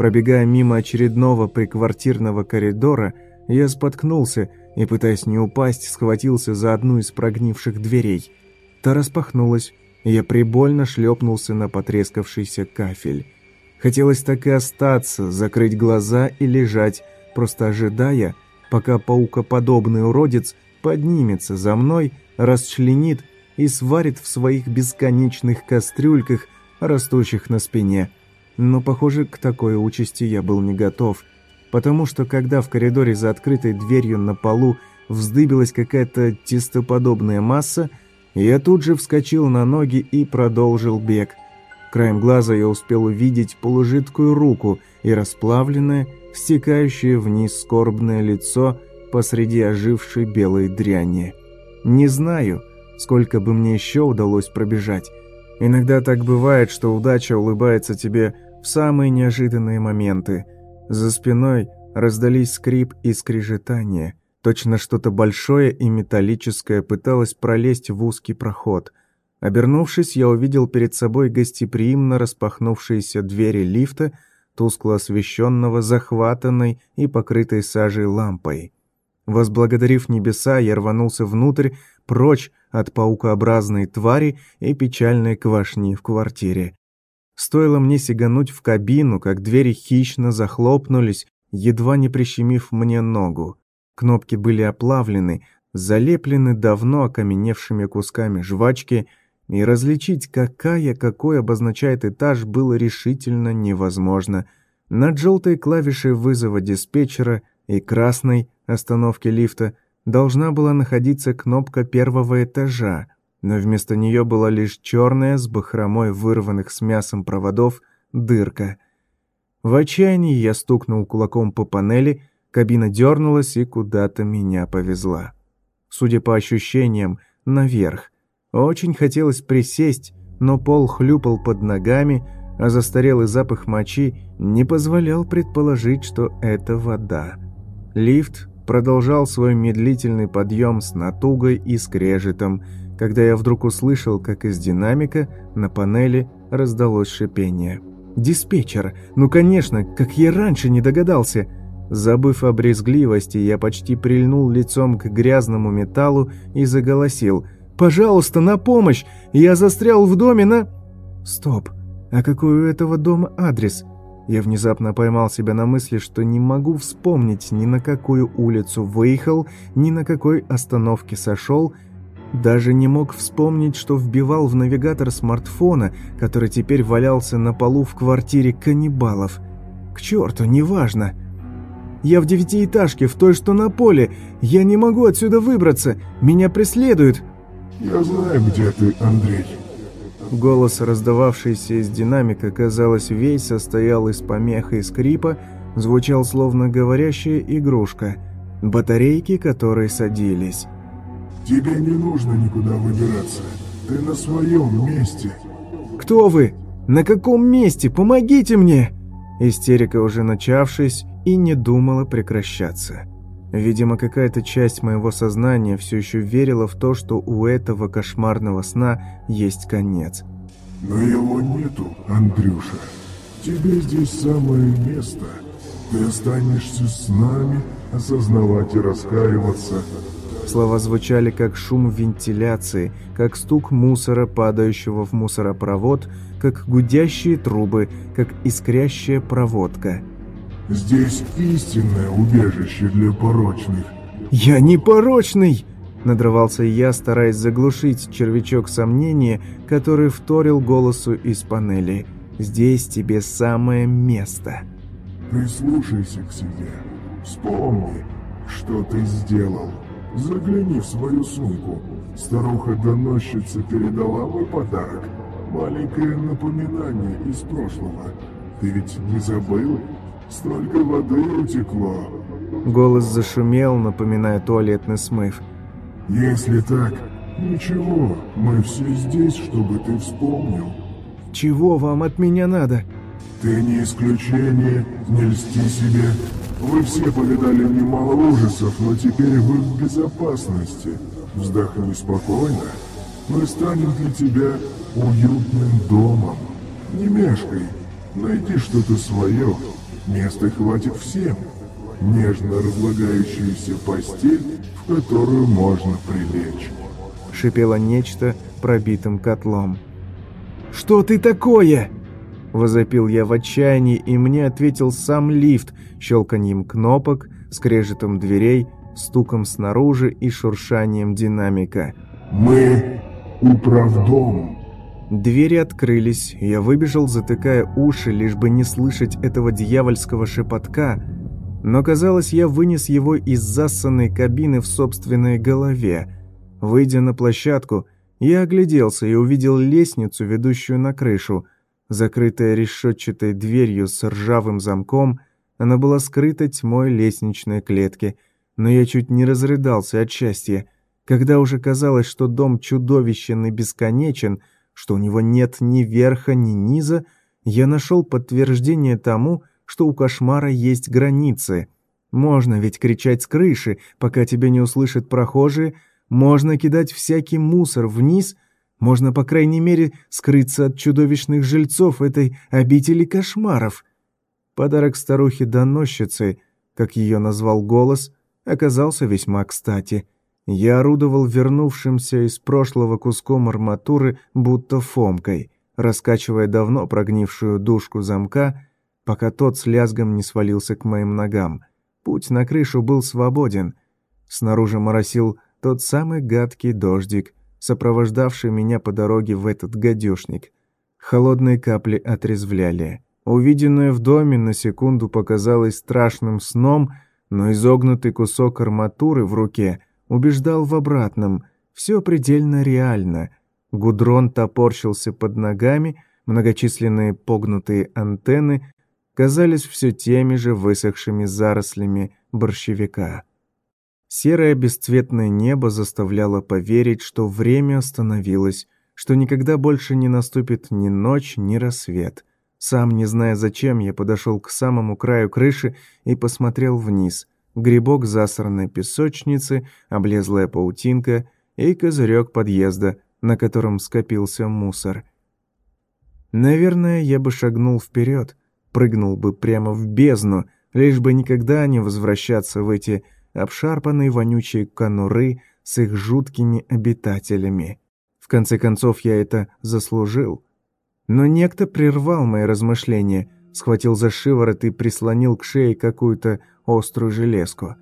Пробегая мимо очередного приквартирного коридора, я споткнулся и, пытаясь не упасть, схватился за одну из прогнивших дверей. Та распахнулась, я прибольно шлепнулся на потрескавшийся кафель. Хотелось так и остаться, закрыть глаза и лежать, просто ожидая, пока паукоподобный уродец поднимется за мной, расчленит и сварит в своих бесконечных кастрюльках, растущих на спине – но, похоже, к такой участи я был не готов, потому что когда в коридоре за открытой дверью на полу вздыбилась какая-то тестоподобная масса, я тут же вскочил на ноги и продолжил бег. Краем глаза я успел увидеть полужидкую руку и расплавленное, стекающее вниз скорбное лицо посреди ожившей белой дряни. Не знаю, сколько бы мне еще удалось пробежать. Иногда так бывает, что удача улыбается тебе в самые неожиданные моменты. За спиной раздались скрип и скрежетание. Точно что-то большое и металлическое пыталось пролезть в узкий проход. Обернувшись, я увидел перед собой гостеприимно распахнувшиеся двери лифта, тускло освещенного, захватанной и покрытой сажей лампой. Возблагодарив небеса, я рванулся внутрь, прочь от паукообразной твари и печальной квашни в квартире. Стоило мне сигануть в кабину, как двери хищно захлопнулись, едва не прищемив мне ногу. Кнопки были оплавлены, залеплены давно окаменевшими кусками жвачки, и различить, какая какой обозначает этаж, было решительно невозможно. Над желтой клавишей вызова диспетчера и красной остановки лифта должна была находиться кнопка первого этажа, но вместо нее была лишь черная с бахромой вырванных с мясом проводов дырка. В отчаянии я стукнул кулаком по панели, кабина дернулась и куда-то меня повезла. Судя по ощущениям, наверх. Очень хотелось присесть, но пол хлюпал под ногами, а застарелый запах мочи не позволял предположить, что это вода. Лифт продолжал свой медлительный подъем с натугой и скрежетом, когда я вдруг услышал, как из динамика на панели раздалось шипение. «Диспетчер! Ну, конечно, как я раньше не догадался!» Забыв о брезгливости, я почти прильнул лицом к грязному металлу и заголосил. «Пожалуйста, на помощь! Я застрял в доме на...» «Стоп! А какой у этого дома адрес?» Я внезапно поймал себя на мысли, что не могу вспомнить, ни на какую улицу выехал, ни на какой остановке сошел, даже не мог вспомнить, что вбивал в навигатор смартфона, который теперь валялся на полу в квартире каннибалов. К черту, неважно. Я в девятиэтажке, в той, что на поле. Я не могу отсюда выбраться. Меня преследуют. Я знаю, где ты, Андрей. Голос, раздававшийся из динамика, казалось, весь состоял из помех и скрипа, звучал словно говорящая игрушка. Батарейки, которые садились. «Тебе не нужно никуда выбираться. Ты на своем месте». «Кто вы? На каком месте? Помогите мне!» Истерика, уже начавшись, и не думала прекращаться. Видимо, какая-то часть моего сознания все еще верила в то, что у этого кошмарного сна есть конец. Но его нету, Андрюша. Тебе здесь самое место. Ты останешься с нами, осознавать и раскаиваться. Слова звучали как шум вентиляции, как стук мусора, падающего в мусоропровод, как гудящие трубы, как искрящая проводка – Здесь истинное убежище для порочных. «Я не порочный!» Надрывался я, стараясь заглушить червячок сомнения, который вторил голосу из панели. «Здесь тебе самое место». Прислушайся к себе. Вспомни, что ты сделал. Загляни в свою сумку. Старуха-доносчица передала мой подарок. Маленькое напоминание из прошлого. Ты ведь не забыл? Столько воды утекло. Голос зашумел, напоминая туалетный смыв. Если так, ничего, мы все здесь, чтобы ты вспомнил. Чего вам от меня надо? Ты не исключение, не льсти себе. Вы все повидали немало ужасов, но теперь вы в безопасности. Вздохни спокойно. Мы станем для тебя уютным домом. Не мешкай, найди что-то свое, Места хватит всем. Нежно разлагающаяся постель, в которую можно прилечь. Шипело нечто пробитым котлом. «Что ты такое?» Возопил я в отчаянии, и мне ответил сам лифт, щелканьем кнопок, скрежетом дверей, стуком снаружи и шуршанием динамика. «Мы управдом!» Двери открылись, я выбежал, затыкая уши, лишь бы не слышать этого дьявольского шепотка, но, казалось, я вынес его из засанной кабины в собственной голове. Выйдя на площадку, я огляделся и увидел лестницу, ведущую на крышу. Закрытая решетчатой дверью с ржавым замком, она была скрыта тьмой лестничной клетки, но я чуть не разрыдался от счастья. Когда уже казалось, что дом чудовищен и бесконечен — что у него нет ни верха, ни низа, я нашел подтверждение тому, что у кошмара есть границы. Можно ведь кричать с крыши, пока тебя не услышат прохожие, можно кидать всякий мусор вниз, можно, по крайней мере, скрыться от чудовищных жильцов этой обители кошмаров. Подарок старухи-доносчицы, как ее назвал голос, оказался весьма кстати. Я орудовал вернувшимся из прошлого куском арматуры, будто фомкой, раскачивая давно прогнившую дужку замка, пока тот с лязгом не свалился к моим ногам. Путь на крышу был свободен. Снаружи моросил тот самый гадкий дождик, сопровождавший меня по дороге в этот гадюшник. Холодные капли отрезвляли. Увиденное в доме на секунду показалось страшным сном, но изогнутый кусок арматуры в руке убеждал в обратном. Все предельно реально. Гудрон топорщился под ногами, многочисленные погнутые антенны казались все теми же высохшими зарослями борщевика. Серое бесцветное небо заставляло поверить, что время остановилось, что никогда больше не наступит ни ночь, ни рассвет. Сам, не зная зачем, я подошел к самому краю крыши и посмотрел вниз. Грибок засранной песочницы, облезлая паутинка и козырек подъезда, на котором скопился мусор. Наверное, я бы шагнул вперед, прыгнул бы прямо в бездну, лишь бы никогда не возвращаться в эти обшарпанные вонючие конуры с их жуткими обитателями. В конце концов, я это заслужил. Но некто прервал мои размышления, схватил за шиворот и прислонил к шее какую-то острую железку.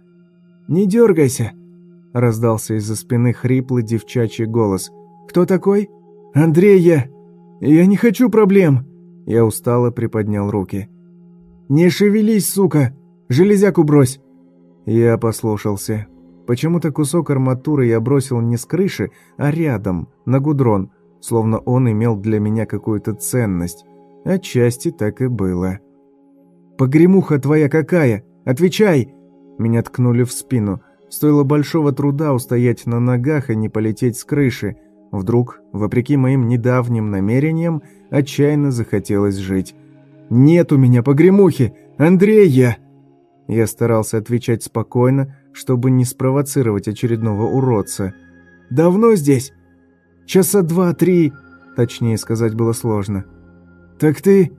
«Не дергайся!» — раздался из-за спины хриплый девчачий голос. «Кто такой?» «Андрей я! Я не хочу проблем!» Я устало приподнял руки. «Не шевелись, сука! Железяку брось!» Я послушался. Почему-то кусок арматуры я бросил не с крыши, а рядом, на гудрон, словно он имел для меня какую-то ценность. Отчасти так и было. «Погремуха твоя какая? Отвечай!» Меня ткнули в спину. Стоило большого труда устоять на ногах и не полететь с крыши. Вдруг, вопреки моим недавним намерениям, отчаянно захотелось жить. «Нет у меня погремухи! Андрей я!» Я старался отвечать спокойно, чтобы не спровоцировать очередного уродца. «Давно здесь?» «Часа два-три», точнее сказать было сложно. «Так ты...»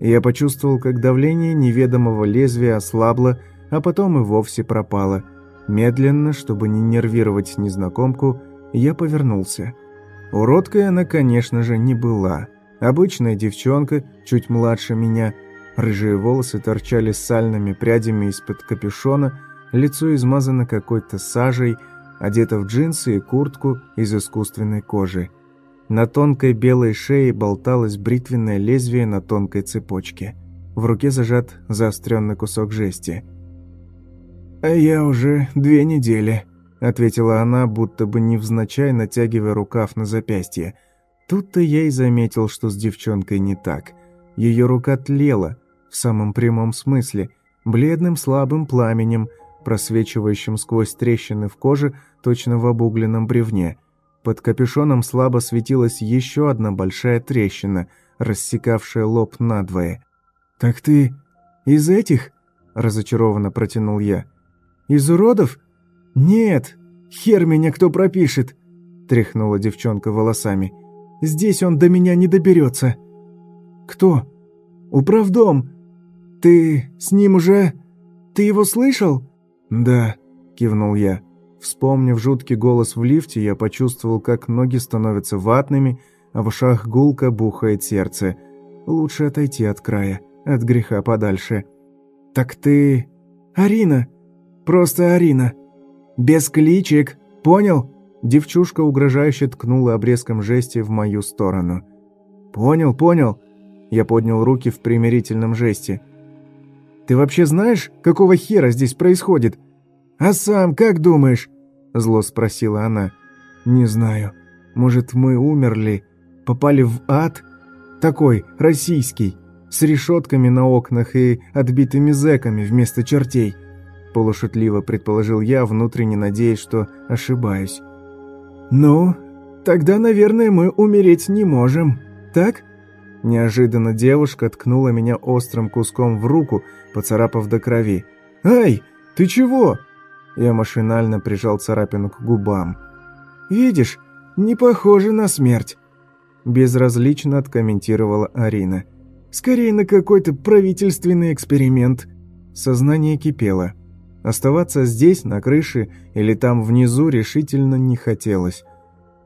Я почувствовал, как давление неведомого лезвия ослабло, а потом и вовсе пропало. Медленно, чтобы не нервировать незнакомку, я повернулся. Уродкой она, конечно же, не была. Обычная девчонка, чуть младше меня – Рыжие волосы торчали сальными прядями из-под капюшона, лицо измазано какой-то сажей, одето в джинсы и куртку из искусственной кожи. На тонкой белой шее болталось бритвенное лезвие на тонкой цепочке. В руке зажат заостренный кусок жести. «А я уже две недели», — ответила она, будто бы невзначай натягивая рукав на запястье. Тут-то я и заметил, что с девчонкой не так. Ее рука тлела, в самом прямом смысле, бледным слабым пламенем, просвечивающим сквозь трещины в коже, точно в обугленном бревне. Под капюшоном слабо светилась еще одна большая трещина, рассекавшая лоб надвое. «Так ты из этих?» – разочарованно протянул я. «Из уродов? Нет, хер меня кто пропишет!» – тряхнула девчонка волосами. «Здесь он до меня не доберется». «Кто?» «Управдом! «Ты с ним уже... Ты его слышал?» «Да», — кивнул я. Вспомнив жуткий голос в лифте, я почувствовал, как ноги становятся ватными, а в ушах гулко бухает сердце. Лучше отойти от края, от греха подальше. «Так ты... Арина! Просто Арина! Без кличек, понял?» Девчушка угрожающе ткнула обрезком жести в мою сторону. «Понял, понял!» Я поднял руки в примирительном жесте. Ты вообще знаешь, какого хера здесь происходит? А сам как думаешь?» Зло спросила она. «Не знаю. Может, мы умерли, попали в ад? Такой, российский, с решетками на окнах и отбитыми зэками вместо чертей». Полушутливо предположил я, внутренне надеясь, что ошибаюсь. «Ну, тогда, наверное, мы умереть не можем, так?» Неожиданно девушка ткнула меня острым куском в руку, поцарапав до крови. «Ай, ты чего?» Я машинально прижал царапину к губам. «Видишь, не похоже на смерть», – безразлично откомментировала Арина. «Скорее на какой-то правительственный эксперимент». Сознание кипело. Оставаться здесь, на крыше или там внизу решительно не хотелось.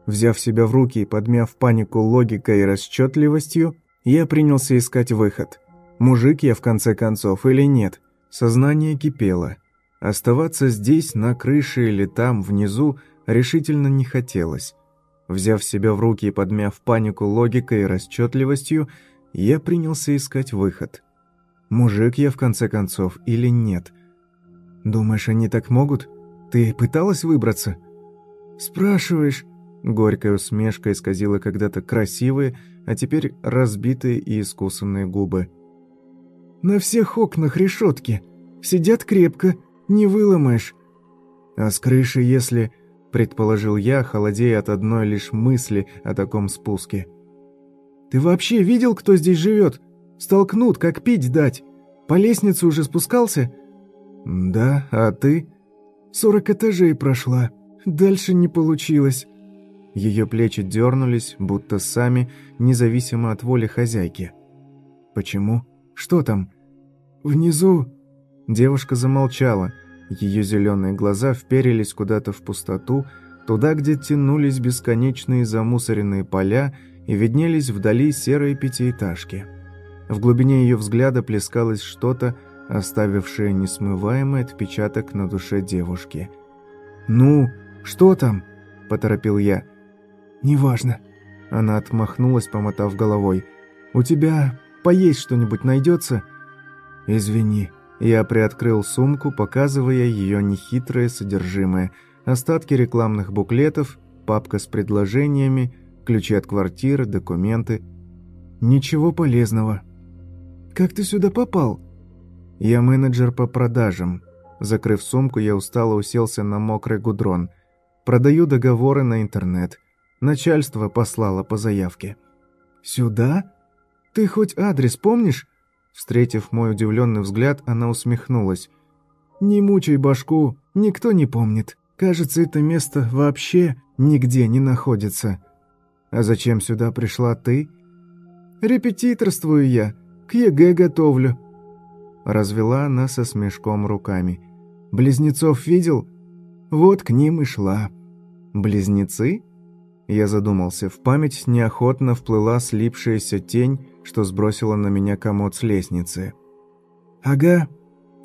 Взяв себя в руки и подмяв панику логикой и расчетливостью, я принялся искать выход. Мужик я в конце концов или нет? Сознание кипело. Оставаться здесь, на крыше или там, внизу, решительно не хотелось. Взяв себя в руки и подмяв панику логикой и расчетливостью, я принялся искать выход. Мужик я в конце концов или нет? Думаешь, они так могут? Ты пыталась выбраться? Спрашиваешь? Горькая усмешка исказила когда-то красивые, а теперь разбитые и искусанные губы. «На всех окнах решетки. Сидят крепко, не выломаешь. А с крыши, если...» — предположил я, холодея от одной лишь мысли о таком спуске. «Ты вообще видел, кто здесь живет? Столкнут, как пить дать. По лестнице уже спускался?» «Да, а ты?» «Сорок этажей прошла. Дальше не получилось». Ее плечи дернулись, будто сами, независимо от воли хозяйки. «Почему? Что там?» «Внизу...» Девушка замолчала. Ее зеленые глаза вперились куда-то в пустоту, туда, где тянулись бесконечные замусоренные поля и виднелись вдали серые пятиэтажки. В глубине ее взгляда плескалось что-то, оставившее несмываемый отпечаток на душе девушки. «Ну, что там?» – поторопил я. «Неважно». Она отмахнулась, помотав головой. «У тебя поесть что-нибудь найдется?» «Извини». Я приоткрыл сумку, показывая ее нехитрое содержимое. Остатки рекламных буклетов, папка с предложениями, ключи от квартиры, документы. «Ничего полезного». «Как ты сюда попал?» «Я менеджер по продажам». Закрыв сумку, я устало уселся на мокрый гудрон. «Продаю договоры на интернет». Начальство послало по заявке. «Сюда? Ты хоть адрес помнишь?» Встретив мой удивленный взгляд, она усмехнулась. «Не мучай башку, никто не помнит. Кажется, это место вообще нигде не находится». «А зачем сюда пришла ты?» «Репетиторствую я, к ЕГЭ готовлю». Развела она со смешком руками. «Близнецов видел? Вот к ним и шла». «Близнецы?» Я задумался. В память неохотно вплыла слипшаяся тень, что сбросила на меня комод с лестницы. «Ага,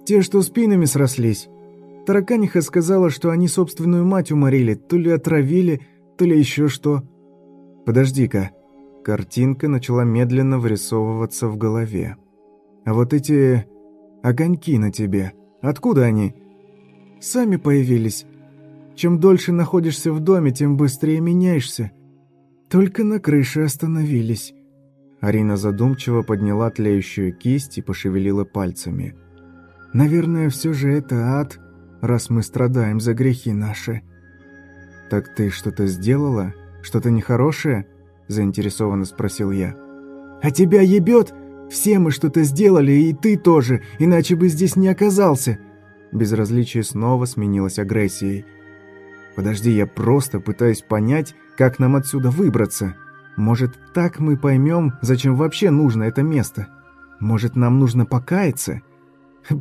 те, что спинами срослись. Тараканиха сказала, что они собственную мать уморили, то ли отравили, то ли еще что». «Подожди-ка». Картинка начала медленно вырисовываться в голове. «А вот эти огоньки на тебе, откуда они?» «Сами появились. Чем дольше находишься в доме, тем быстрее меняешься. Только на крыше остановились». Арина задумчиво подняла тлеющую кисть и пошевелила пальцами. «Наверное, все же это ад, раз мы страдаем за грехи наши». «Так ты что-то сделала? Что-то нехорошее?» – заинтересованно спросил я. «А тебя ебет? Все мы что-то сделали, и ты тоже, иначе бы здесь не оказался». Безразличие снова сменилось агрессией. Подожди, я просто пытаюсь понять, как нам отсюда выбраться. Может, так мы поймем, зачем вообще нужно это место? Может, нам нужно покаяться?»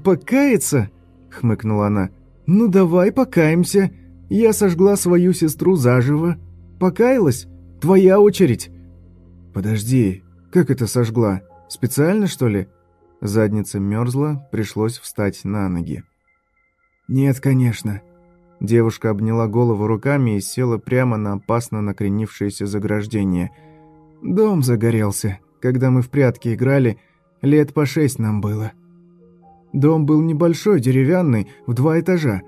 «Покаяться?» — хмыкнула она. «Ну давай покаемся. Я сожгла свою сестру заживо. Покаялась? Твоя очередь». «Подожди, как это сожгла? Специально, что ли?» Задница мерзла, пришлось встать на ноги. «Нет, конечно. Девушка обняла голову руками и села прямо на опасно накренившееся заграждение. «Дом загорелся. Когда мы в прятки играли, лет по шесть нам было. Дом был небольшой, деревянный, в два этажа.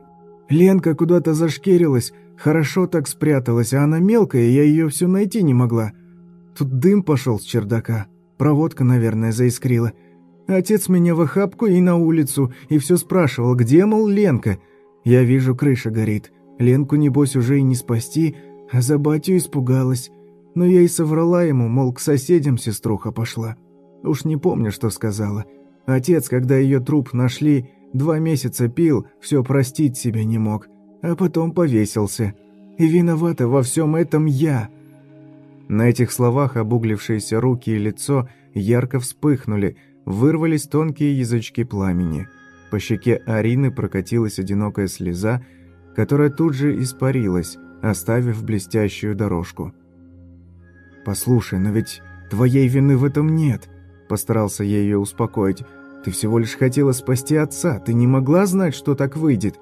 Ленка куда-то зашкерилась, хорошо так спряталась, а она мелкая, я ее все найти не могла. Тут дым пошел с чердака. Проводка, наверное, заискрила. Отец меня в охапку и на улицу, и все спрашивал, где, мол, Ленка – я вижу, крыша горит. Ленку, небось, уже и не спасти, а за батю испугалась. Но я и соврала ему, мол, к соседям сеструха пошла. Уж не помню, что сказала. Отец, когда ее труп нашли, два месяца пил, все простить себе не мог, а потом повесился. И виновата во всем этом я. На этих словах обуглившиеся руки и лицо ярко вспыхнули, вырвались тонкие язычки пламени. По щеке Арины прокатилась одинокая слеза, которая тут же испарилась, оставив блестящую дорожку. «Послушай, но ведь твоей вины в этом нет», – постарался я ее успокоить. «Ты всего лишь хотела спасти отца, ты не могла знать, что так выйдет».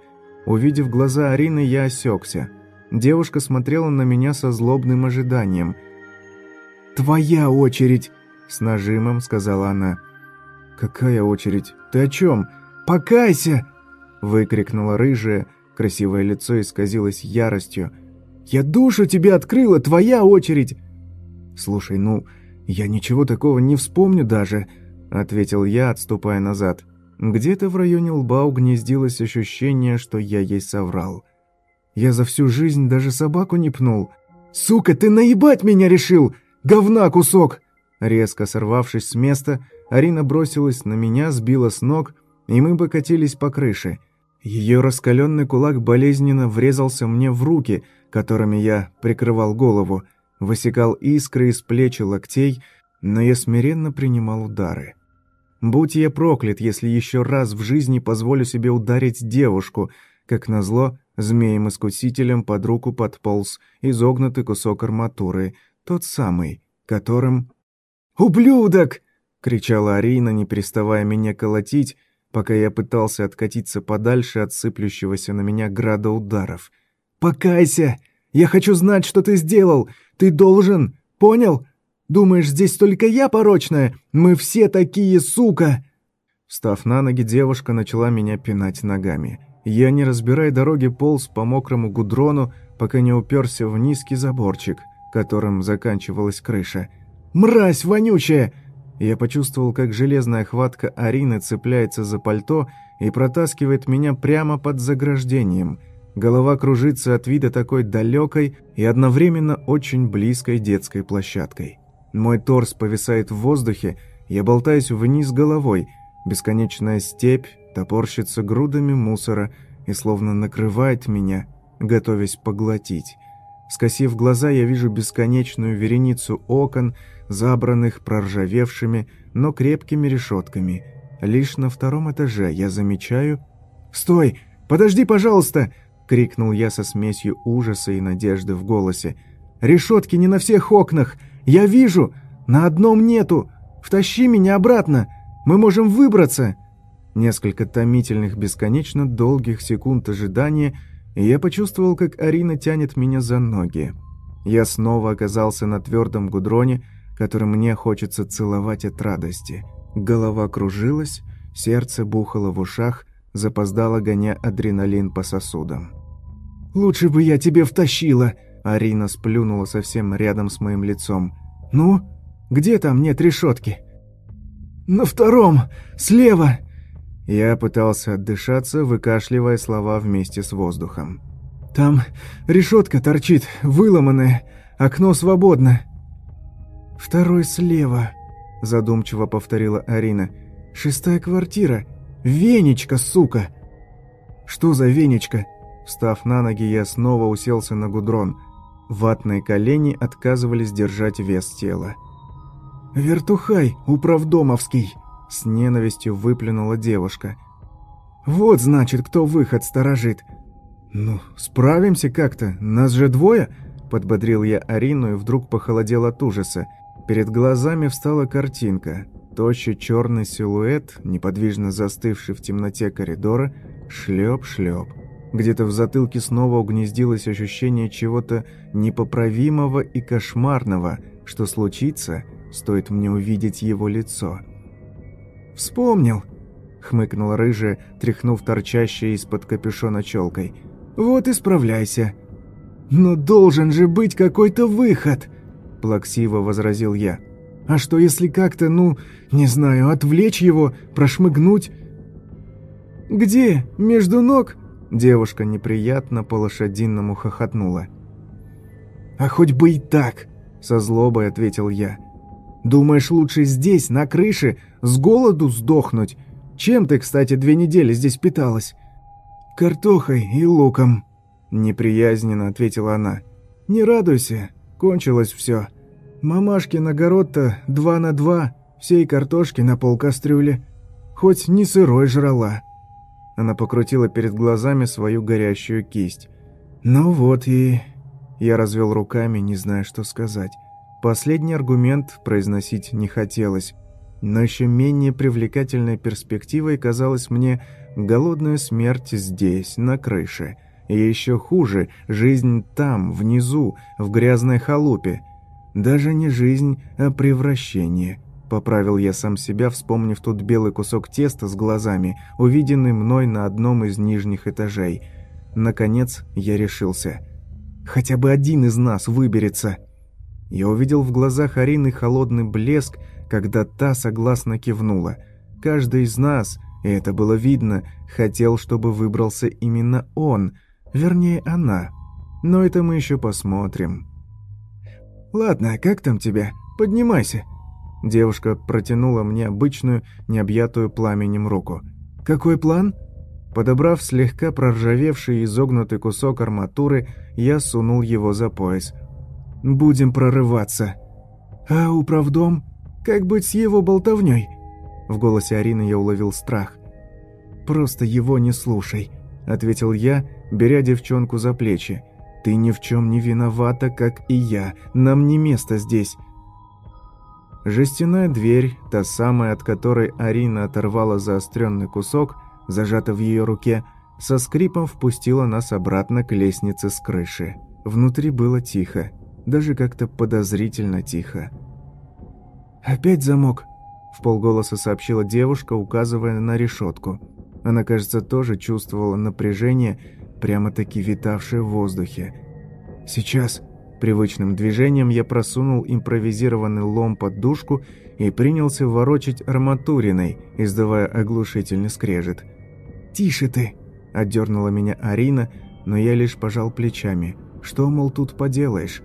Увидев глаза Арины, я осекся. Девушка смотрела на меня со злобным ожиданием. «Твоя очередь!» – с нажимом сказала она. «Какая очередь? Ты о чем? Покайся!» – выкрикнула рыжая. Красивое лицо исказилось яростью. «Я душу тебе открыла! Твоя очередь!» «Слушай, ну, я ничего такого не вспомню даже», — ответил я, отступая назад. Где-то в районе лба угнездилось ощущение, что я ей соврал. Я за всю жизнь даже собаку не пнул. «Сука, ты наебать меня решил! Говна кусок!» Резко сорвавшись с места, Арина бросилась на меня, сбила с ног, и мы покатились по крыше. Ее раскаленный кулак болезненно врезался мне в руки, которыми я прикрывал голову высекал искры из плеч и локтей, но я смиренно принимал удары. Будь я проклят, если еще раз в жизни позволю себе ударить девушку, как назло, змеем-искусителем под руку подполз изогнутый кусок арматуры, тот самый, которым... «Ублюдок!» — кричала Арина, не переставая меня колотить, пока я пытался откатиться подальше от сыплющегося на меня града ударов. «Покайся! Я хочу знать, что ты сделал! Ты должен, понял? Думаешь, здесь только я порочная? Мы все такие, сука!» Встав на ноги, девушка начала меня пинать ногами. Я, не разбирая дороги, полз по мокрому гудрону, пока не уперся в низкий заборчик, которым заканчивалась крыша. «Мразь вонючая!» Я почувствовал, как железная хватка Арины цепляется за пальто и протаскивает меня прямо под заграждением – Голова кружится от вида такой далекой и одновременно очень близкой детской площадкой. Мой торс повисает в воздухе, я болтаюсь вниз головой, бесконечная степь топорщится грудами мусора и словно накрывает меня, готовясь поглотить. Скосив глаза, я вижу бесконечную вереницу окон, забранных проржавевшими, но крепкими решетками. Лишь на втором этаже я замечаю... «Стой! Подожди, пожалуйста!» — крикнул я со смесью ужаса и надежды в голосе. «Решетки не на всех окнах! Я вижу! На одном нету! Втащи меня обратно! Мы можем выбраться!» Несколько томительных, бесконечно долгих секунд ожидания, и я почувствовал, как Арина тянет меня за ноги. Я снова оказался на твердом гудроне, который мне хочется целовать от радости. Голова кружилась, сердце бухало в ушах — запоздало гоня адреналин по сосудам. «Лучше бы я тебе втащила!» Арина сплюнула совсем рядом с моим лицом. «Ну, где там нет решетки?» «На втором! Слева!» Я пытался отдышаться, выкашливая слова вместе с воздухом. «Там решетка торчит, выломанная, окно свободно». «Второй слева», — задумчиво повторила Арина. «Шестая квартира. Венечка, сука!» «Что за Венечка?» Встав на ноги, я снова уселся на гудрон. Ватные колени отказывались держать вес тела. «Вертухай, управдомовский!» С ненавистью выплюнула девушка. «Вот, значит, кто выход сторожит!» «Ну, справимся как-то, нас же двое!» Подбодрил я Арину и вдруг похолодел от ужаса. Перед глазами встала картинка. Тощий черный силуэт, неподвижно застывший в темноте коридора, шлеп-шлеп. Где-то в затылке снова угнездилось ощущение чего-то непоправимого и кошмарного, что случится, стоит мне увидеть его лицо. «Вспомнил!» — хмыкнула рыжая, тряхнув торчащей из-под капюшона челкой. «Вот и справляйся!» «Но должен же быть какой-то выход!» — плаксиво возразил я. А что если как-то, ну, не знаю, отвлечь его, прошмыгнуть? «Где? Между ног?» Девушка неприятно по-лошадиному хохотнула. «А хоть бы и так!» — со злобой ответил я. «Думаешь, лучше здесь, на крыше, с голоду сдохнуть? Чем ты, кстати, две недели здесь питалась?» «Картохой и луком», — неприязненно ответила она. «Не радуйся, кончилось все. Мамашкин огород-то два на два, всей картошки на пол кастрюли. Хоть не сырой жрала. Она покрутила перед глазами свою горящую кисть. «Ну вот и...» Я развел руками, не зная, что сказать. Последний аргумент произносить не хотелось. Но еще менее привлекательной перспективой казалась мне голодная смерть здесь, на крыше. И еще хуже – жизнь там, внизу, в грязной халупе. Даже не жизнь, а превращение. Поправил я сам себя, вспомнив тот белый кусок теста с глазами, увиденный мной на одном из нижних этажей. Наконец я решился. Хотя бы один из нас выберется. Я увидел в глазах Арины холодный блеск, когда та согласно кивнула. Каждый из нас, и это было видно, хотел, чтобы выбрался именно он, вернее она. Но это мы еще посмотрим. «Ладно, как там тебя? Поднимайся», Девушка протянула мне обычную, необъятую пламенем руку. «Какой план?» Подобрав слегка проржавевший и изогнутый кусок арматуры, я сунул его за пояс. «Будем прорываться». «А управдом? Как быть с его болтовней?» В голосе Арины я уловил страх. «Просто его не слушай», — ответил я, беря девчонку за плечи. «Ты ни в чем не виновата, как и я. Нам не место здесь. Жестяная дверь, та самая, от которой Арина оторвала заостренный кусок, зажата в ее руке, со скрипом впустила нас обратно к лестнице с крыши. Внутри было тихо, даже как-то подозрительно тихо. «Опять замок», — в полголоса сообщила девушка, указывая на решетку. Она, кажется, тоже чувствовала напряжение, прямо-таки витавшее в воздухе. «Сейчас», Привычным движением я просунул импровизированный лом под душку и принялся ворочать арматуриной, издавая оглушительный скрежет. «Тише ты!» – отдернула меня Арина, но я лишь пожал плечами. «Что, мол, тут поделаешь?»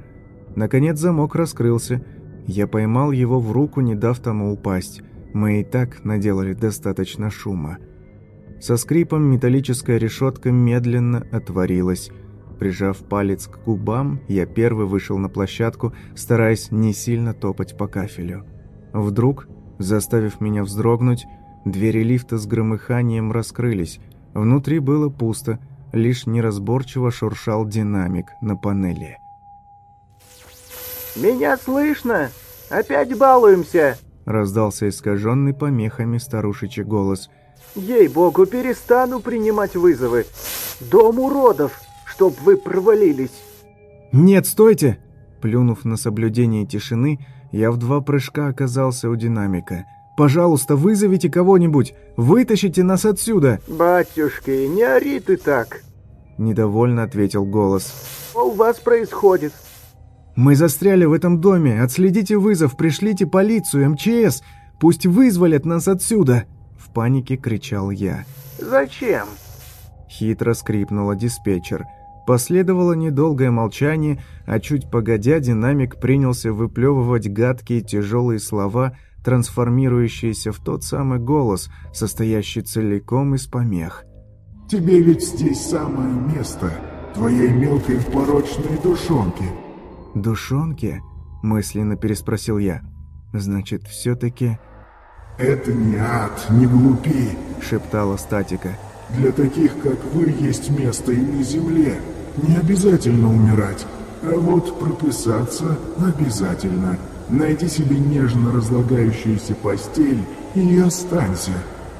Наконец замок раскрылся. Я поймал его в руку, не дав тому упасть. Мы и так наделали достаточно шума. Со скрипом металлическая решетка медленно отворилась – Прижав палец к губам, я первый вышел на площадку, стараясь не сильно топать по кафелю. Вдруг, заставив меня вздрогнуть, двери лифта с громыханием раскрылись. Внутри было пусто, лишь неразборчиво шуршал динамик на панели. «Меня слышно? Опять балуемся!» раздался искаженный помехами старушечий голос. «Ей-богу, перестану принимать вызовы! Дом уродов!» чтоб вы провалились!» «Нет, стойте!» Плюнув на соблюдение тишины, я в два прыжка оказался у динамика. «Пожалуйста, вызовите кого-нибудь! Вытащите нас отсюда!» «Батюшки, не ори ты так!» Недовольно ответил голос. «Что у вас происходит?» «Мы застряли в этом доме. Отследите вызов, пришлите полицию, МЧС. Пусть вызволят нас отсюда!» В панике кричал я. «Зачем?» Хитро скрипнула диспетчер – Последовало недолгое молчание, а чуть погодя динамик принялся выплевывать гадкие тяжелые слова, трансформирующиеся в тот самый голос, состоящий целиком из помех. «Тебе ведь здесь самое место, твоей мелкой порочной душонки». «Душонки?» – мысленно переспросил я. «Значит, все-таки...» «Это не ад, не глупи», – шептала статика. «Для таких, как вы, есть место и на земле. Не обязательно умирать, а вот прописаться обязательно. Найди себе нежно разлагающуюся постель и останься.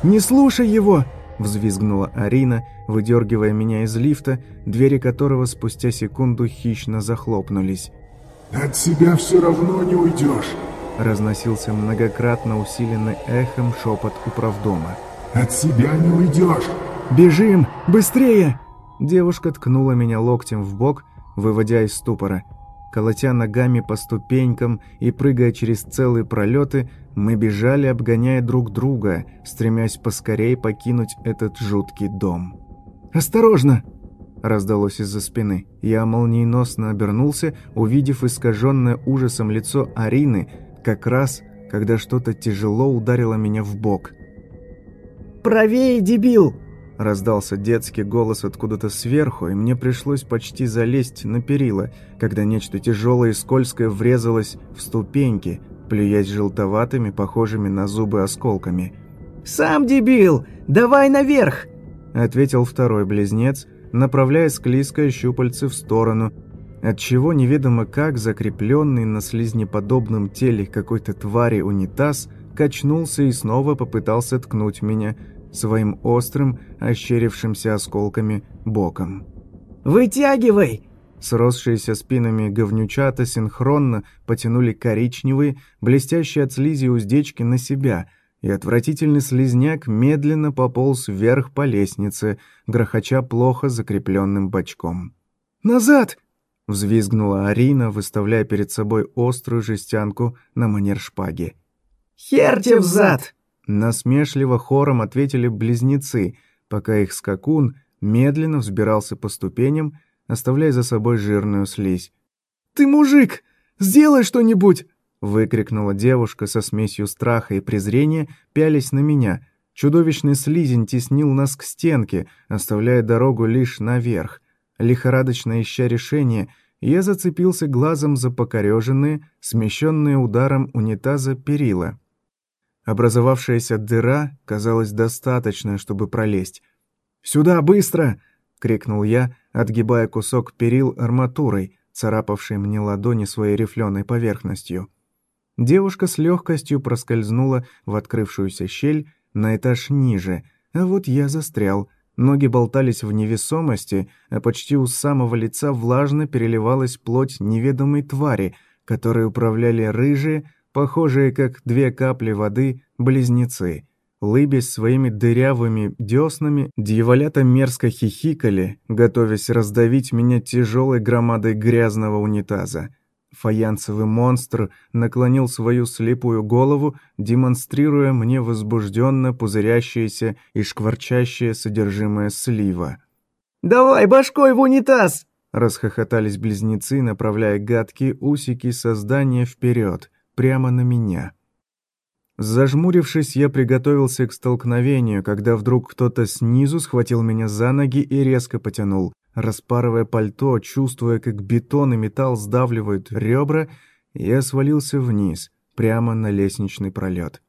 «Не слушай его!» – взвизгнула Арина, выдергивая меня из лифта, двери которого спустя секунду хищно захлопнулись. «От себя все равно не уйдешь!» – разносился многократно усиленный эхом шепот управдома. «От себя не уйдешь!» «Бежим! Быстрее!» Девушка ткнула меня локтем в бок, выводя из ступора. Колотя ногами по ступенькам и прыгая через целые пролеты, мы бежали, обгоняя друг друга, стремясь поскорей покинуть этот жуткий дом. «Осторожно!» – раздалось из-за спины. Я молниеносно обернулся, увидев искаженное ужасом лицо Арины, как раз, когда что-то тяжело ударило меня в бок. «Правее, дебил!» Раздался детский голос откуда-то сверху, и мне пришлось почти залезть на перила, когда нечто тяжелое и скользкое врезалось в ступеньки, плюясь желтоватыми, похожими на зубы осколками. «Сам дебил! Давай наверх!» — ответил второй близнец, направляя склизкое щупальце в сторону, отчего неведомо как закрепленный на слизнеподобном теле какой-то твари унитаз качнулся и снова попытался ткнуть меня своим острым, ощерившимся осколками боком. «Вытягивай!» Сросшиеся спинами говнючата синхронно потянули коричневые, блестящие от слизи уздечки на себя, и отвратительный слизняк медленно пополз вверх по лестнице, грохоча плохо закрепленным бочком. «Назад!» — взвизгнула Арина, выставляя перед собой острую жестянку на манер шпаги. «Хер тебе взад!» Насмешливо хором ответили близнецы, пока их скакун медленно взбирался по ступеням, оставляя за собой жирную слизь. «Ты мужик! Сделай что-нибудь!» выкрикнула девушка со смесью страха и презрения, пялись на меня. Чудовищный слизень теснил нас к стенке, оставляя дорогу лишь наверх. Лихорадочно ища решение, я зацепился глазом за покореженные, смещенные ударом унитаза перила. Образовавшаяся дыра казалась достаточной, чтобы пролезть. «Сюда, быстро!» — крикнул я, отгибая кусок перил арматурой, царапавшей мне ладони своей рифленой поверхностью. Девушка с легкостью проскользнула в открывшуюся щель на этаж ниже, а вот я застрял. Ноги болтались в невесомости, а почти у самого лица влажно переливалась плоть неведомой твари, которой управляли рыжие, похожие как две капли воды, близнецы — Лыбясь своими дырявыми деснами, дьяволята мерзко хихикали, готовясь раздавить меня тяжелой громадой грязного унитаза. Фаянсовый монстр наклонил свою слепую голову, демонстрируя мне возбужденно пузырящееся и шкварчащее содержимое слива. «Давай башкой в унитаз!» Расхохотались близнецы, направляя гадкие усики создания вперед, прямо на меня. Зажмурившись, я приготовился к столкновению, когда вдруг кто-то снизу схватил меня за ноги и резко потянул. Распарывая пальто, чувствуя, как бетон и металл сдавливают ребра, я свалился вниз, прямо на лестничный пролет.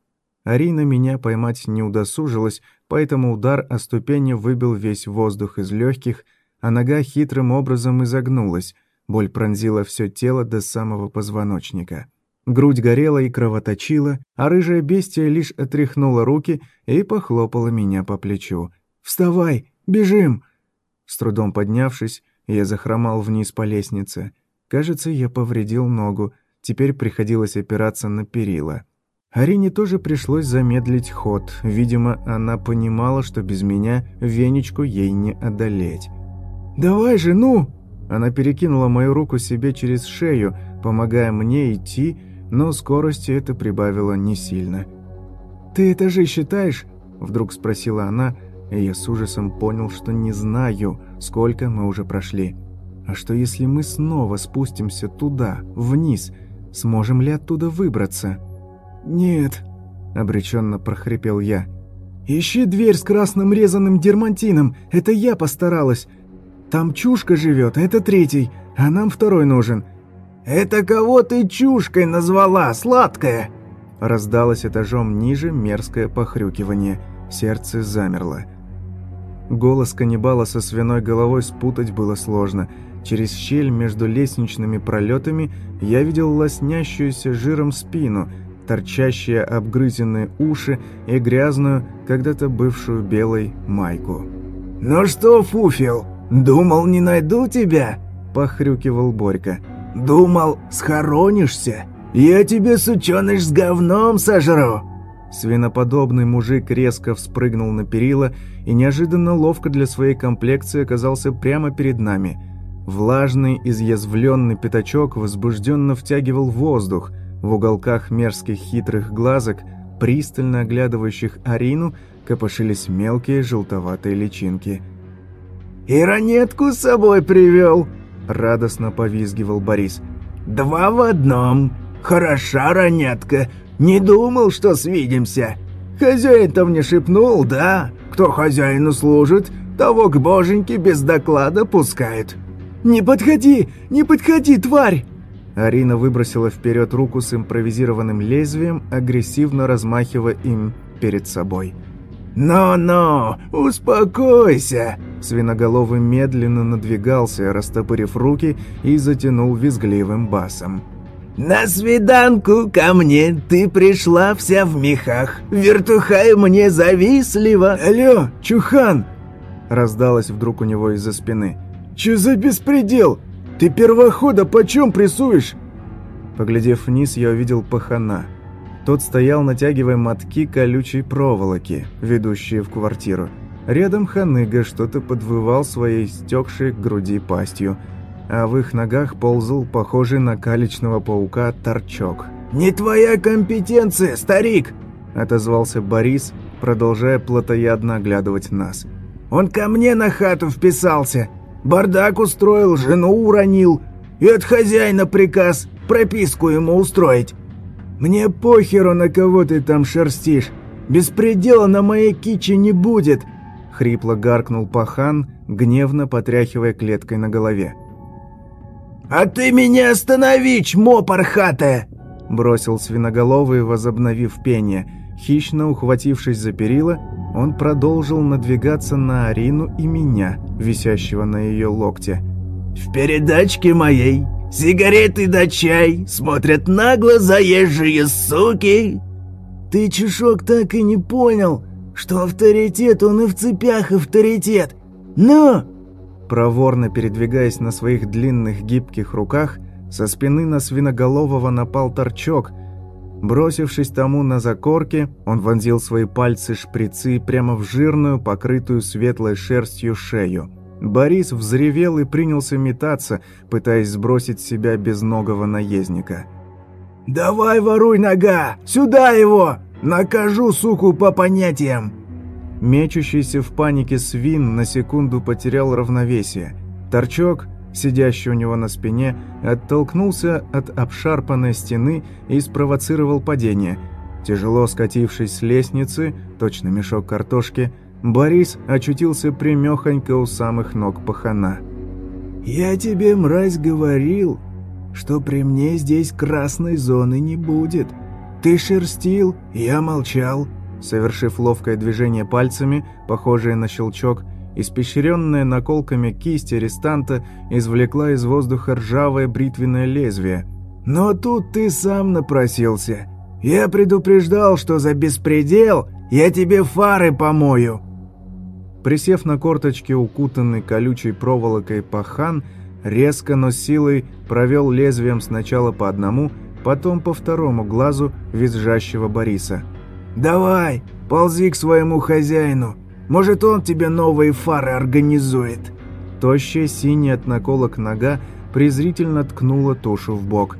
Арина меня поймать не удосужилась, поэтому удар о ступени выбил весь воздух из легких, а нога хитрым образом изогнулась, боль пронзила все тело до самого позвоночника. Грудь горела и кровоточила, а рыжая бестия лишь отряхнула руки и похлопала меня по плечу. «Вставай! Бежим!» С трудом поднявшись, я захромал вниз по лестнице. Кажется, я повредил ногу, теперь приходилось опираться на перила. Арине тоже пришлось замедлить ход. Видимо, она понимала, что без меня Венечку ей не одолеть. «Давай же, ну!» Она перекинула мою руку себе через шею, помогая мне идти, но скорости это прибавило не сильно. «Ты это же считаешь?» – вдруг спросила она, и я с ужасом понял, что не знаю, сколько мы уже прошли. «А что если мы снова спустимся туда, вниз? Сможем ли оттуда выбраться?» «Нет», – обреченно прохрипел я. «Ищи дверь с красным резаным дермантином, это я постаралась. Там чушка живет, это третий, а нам второй нужен. «Это кого ты чушкой назвала, сладкая?» Раздалось этажом ниже мерзкое похрюкивание. Сердце замерло. Голос каннибала со свиной головой спутать было сложно. Через щель между лестничными пролетами я видел лоснящуюся жиром спину, торчащие обгрызенные уши и грязную, когда-то бывшую белой майку. «Ну что, Фуфел, думал, не найду тебя?» – похрюкивал Борька. Думал, схоронишься? Я тебе, сученыш, с говном сожру!» Свиноподобный мужик резко вспрыгнул на перила и неожиданно ловко для своей комплекции оказался прямо перед нами. Влажный, изъязвленный пятачок возбужденно втягивал воздух. В уголках мерзких хитрых глазок, пристально оглядывающих Арину, копошились мелкие желтоватые личинки. «И ранетку с собой привел!» радостно повизгивал Борис. «Два в одном. Хороша ранятка. Не думал, что свидимся. Хозяин-то мне шепнул, да? Кто хозяину служит, того к боженьке без доклада пускает». «Не подходи! Не подходи, тварь!» Арина выбросила вперед руку с импровизированным лезвием, агрессивно размахивая им перед собой. «Но-но, успокойся!» Свиноголовый медленно надвигался, растопырив руки и затянул визгливым басом. «На свиданку ко мне ты пришла вся в мехах, вертухай мне завистливо!» «Алло, Чухан!» Раздалось вдруг у него из-за спины. «Чё за беспредел? Ты первохода почем прессуешь?» Поглядев вниз, я увидел пахана. Тот стоял, натягивая мотки колючей проволоки, ведущие в квартиру. Рядом ханыга что-то подвывал своей стекшей груди пастью, а в их ногах ползал похожий на калечного паука торчок. «Не твоя компетенция, старик!» – отозвался Борис, продолжая плотоядно оглядывать нас. «Он ко мне на хату вписался, бардак устроил, жену уронил, и от хозяина приказ прописку ему устроить. Мне похеру, на кого ты там шерстишь, беспредела на моей киче не будет!» Хрипло гаркнул пахан, гневно потряхивая клеткой на голове. «А ты меня останови, чмо пархатое!» Бросил свиноголовый, возобновив пение. Хищно ухватившись за перила, он продолжил надвигаться на Арину и меня, висящего на ее локте. «В передачке моей сигареты да чай смотрят нагло заезжие суки!» «Ты, Чешок, так и не понял, что авторитет, он и в цепях авторитет. Ну!» Проворно передвигаясь на своих длинных гибких руках, со спины на свиноголового напал торчок. Бросившись тому на закорке, он вонзил свои пальцы-шприцы прямо в жирную, покрытую светлой шерстью шею. Борис взревел и принялся метаться, пытаясь сбросить с себя безногого наездника. «Давай, воруй нога! Сюда его! Накажу, суку, по понятиям!» Мечущийся в панике свин на секунду потерял равновесие. Торчок, сидящий у него на спине, оттолкнулся от обшарпанной стены и спровоцировал падение. Тяжело скатившись с лестницы, точно мешок картошки, Борис очутился примехонько у самых ног пахана. «Я тебе, мразь, говорил, что при мне здесь красной зоны не будет. Ты шерстил, я молчал». Совершив ловкое движение пальцами, похожее на щелчок, испещренная наколками кисть арестанта извлекла из воздуха ржавое бритвенное лезвие. «Но тут ты сам напросился. Я предупреждал, что за беспредел я тебе фары помою». Присев на корточки, укутанный колючей проволокой пахан, резко, но силой провел лезвием сначала по одному, потом по второму глазу визжащего Бориса. «Давай, ползи к своему хозяину. Может, он тебе новые фары организует». Тощая синяя от наколок нога презрительно ткнула тушу в бок.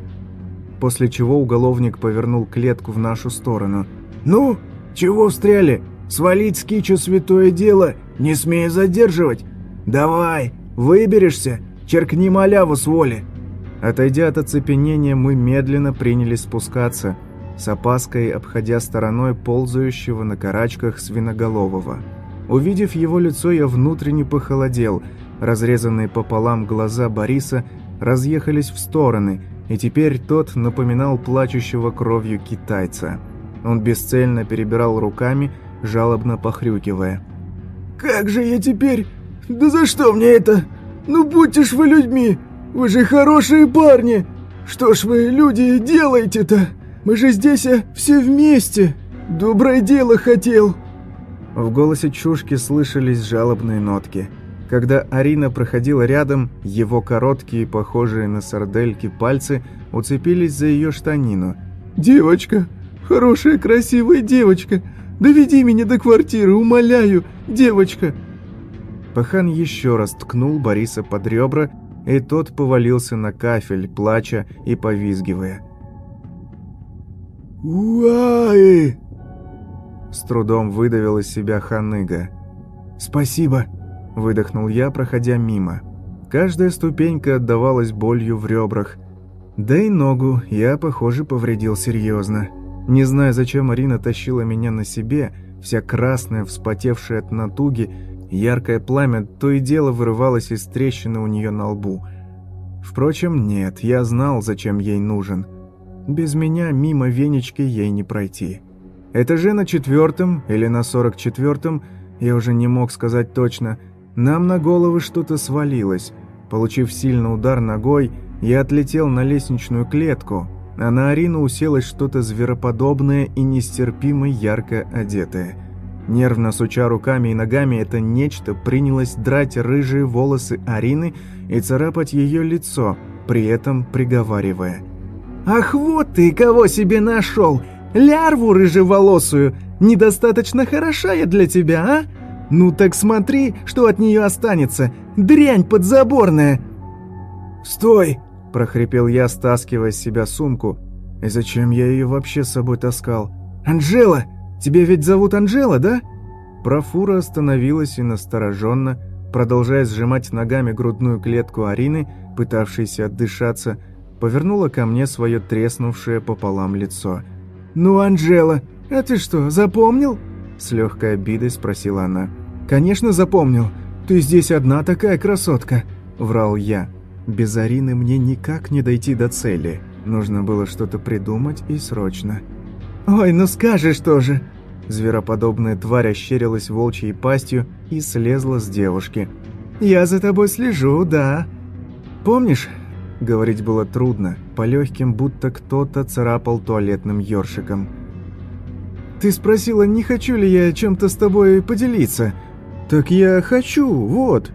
После чего уголовник повернул клетку в нашу сторону. «Ну, чего встряли? Свалить с кичу святое дело, не смея задерживать. Давай, выберешься, черкни маляву с воли». Отойдя от оцепенения, мы медленно принялись спускаться, с опаской обходя стороной ползающего на карачках свиноголового. Увидев его лицо, я внутренне похолодел. Разрезанные пополам глаза Бориса разъехались в стороны, и теперь тот напоминал плачущего кровью китайца. Он бесцельно перебирал руками, жалобно похрюкивая. «Как же я теперь? Да за что мне это? Ну будьте ж вы людьми! Вы же хорошие парни! Что ж вы, люди, делаете-то? Мы же здесь а, все вместе! Доброе дело хотел!» В голосе Чушки слышались жалобные нотки. Когда Арина проходила рядом, его короткие, похожие на сардельки пальцы уцепились за ее штанину. «Девочка! Хорошая, красивая девочка! Доведи меня до квартиры, умоляю, девочка!» Пахан еще раз ткнул Бориса под ребра, и тот повалился на кафель, плача и повизгивая. «Уай!» С трудом выдавил из себя ханыга. «Спасибо!» – выдохнул я, проходя мимо. Каждая ступенька отдавалась болью в ребрах. Да и ногу я, похоже, повредил серьезно. Не знаю, зачем Марина тащила меня на себе, вся красная, вспотевшая от натуги, яркое пламя то и дело вырывалось из трещины у нее на лбу. Впрочем, нет, я знал, зачем ей нужен. Без меня мимо венечки ей не пройти. Этаже на четвертом или на сорок четвертом, я уже не мог сказать точно, нам на головы что-то свалилось. Получив сильный удар ногой, я отлетел на лестничную клетку, а на Арину уселось что-то звероподобное и нестерпимо ярко одетое. Нервно суча руками и ногами, это нечто принялось драть рыжие волосы Арины и царапать ее лицо, при этом приговаривая. «Ах, вот ты кого себе нашел! Лярву рыжеволосую! Недостаточно хороша я для тебя, а? Ну так смотри, что от нее останется! Дрянь подзаборная!» «Стой!» – прохрипел я, стаскивая с себя сумку. «И зачем я ее вообще с собой таскал? Анжела! Тебя ведь зовут Анжела, да?» Профура остановилась и настороженно, продолжая сжимать ногами грудную клетку Арины, пытавшейся отдышаться, повернула ко мне свое треснувшее пополам лицо. «Ну, Анжела, а ты что, запомнил?» С легкой обидой спросила она. «Конечно запомнил. Ты здесь одна такая красотка», — врал я. Без Арины мне никак не дойти до цели. Нужно было что-то придумать и срочно. «Ой, ну скажешь тоже!» Звероподобная тварь ощерилась волчьей пастью и слезла с девушки. «Я за тобой слежу, да. Помнишь?» Говорить было трудно, по легким, будто кто-то царапал туалетным ёршиком. «Ты спросила, не хочу ли я чем-то с тобой поделиться?» «Так я хочу, вот!»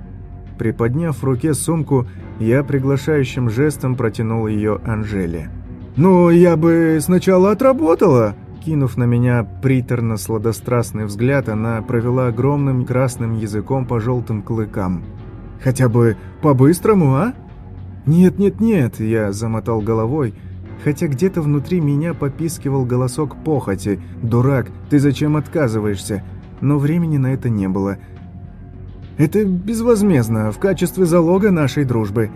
Приподняв в руке сумку, я приглашающим жестом протянул ее Анжеле. «Ну, я бы сначала отработала!» Кинув на меня приторно-сладострастный взгляд, она провела огромным красным языком по желтым клыкам. «Хотя бы по-быстрому, а?» «Нет-нет-нет», — я замотал головой, хотя где-то внутри меня попискивал голосок похоти. «Дурак, ты зачем отказываешься?» Но времени на это не было — это безвозмездно, в качестве залога нашей дружбы».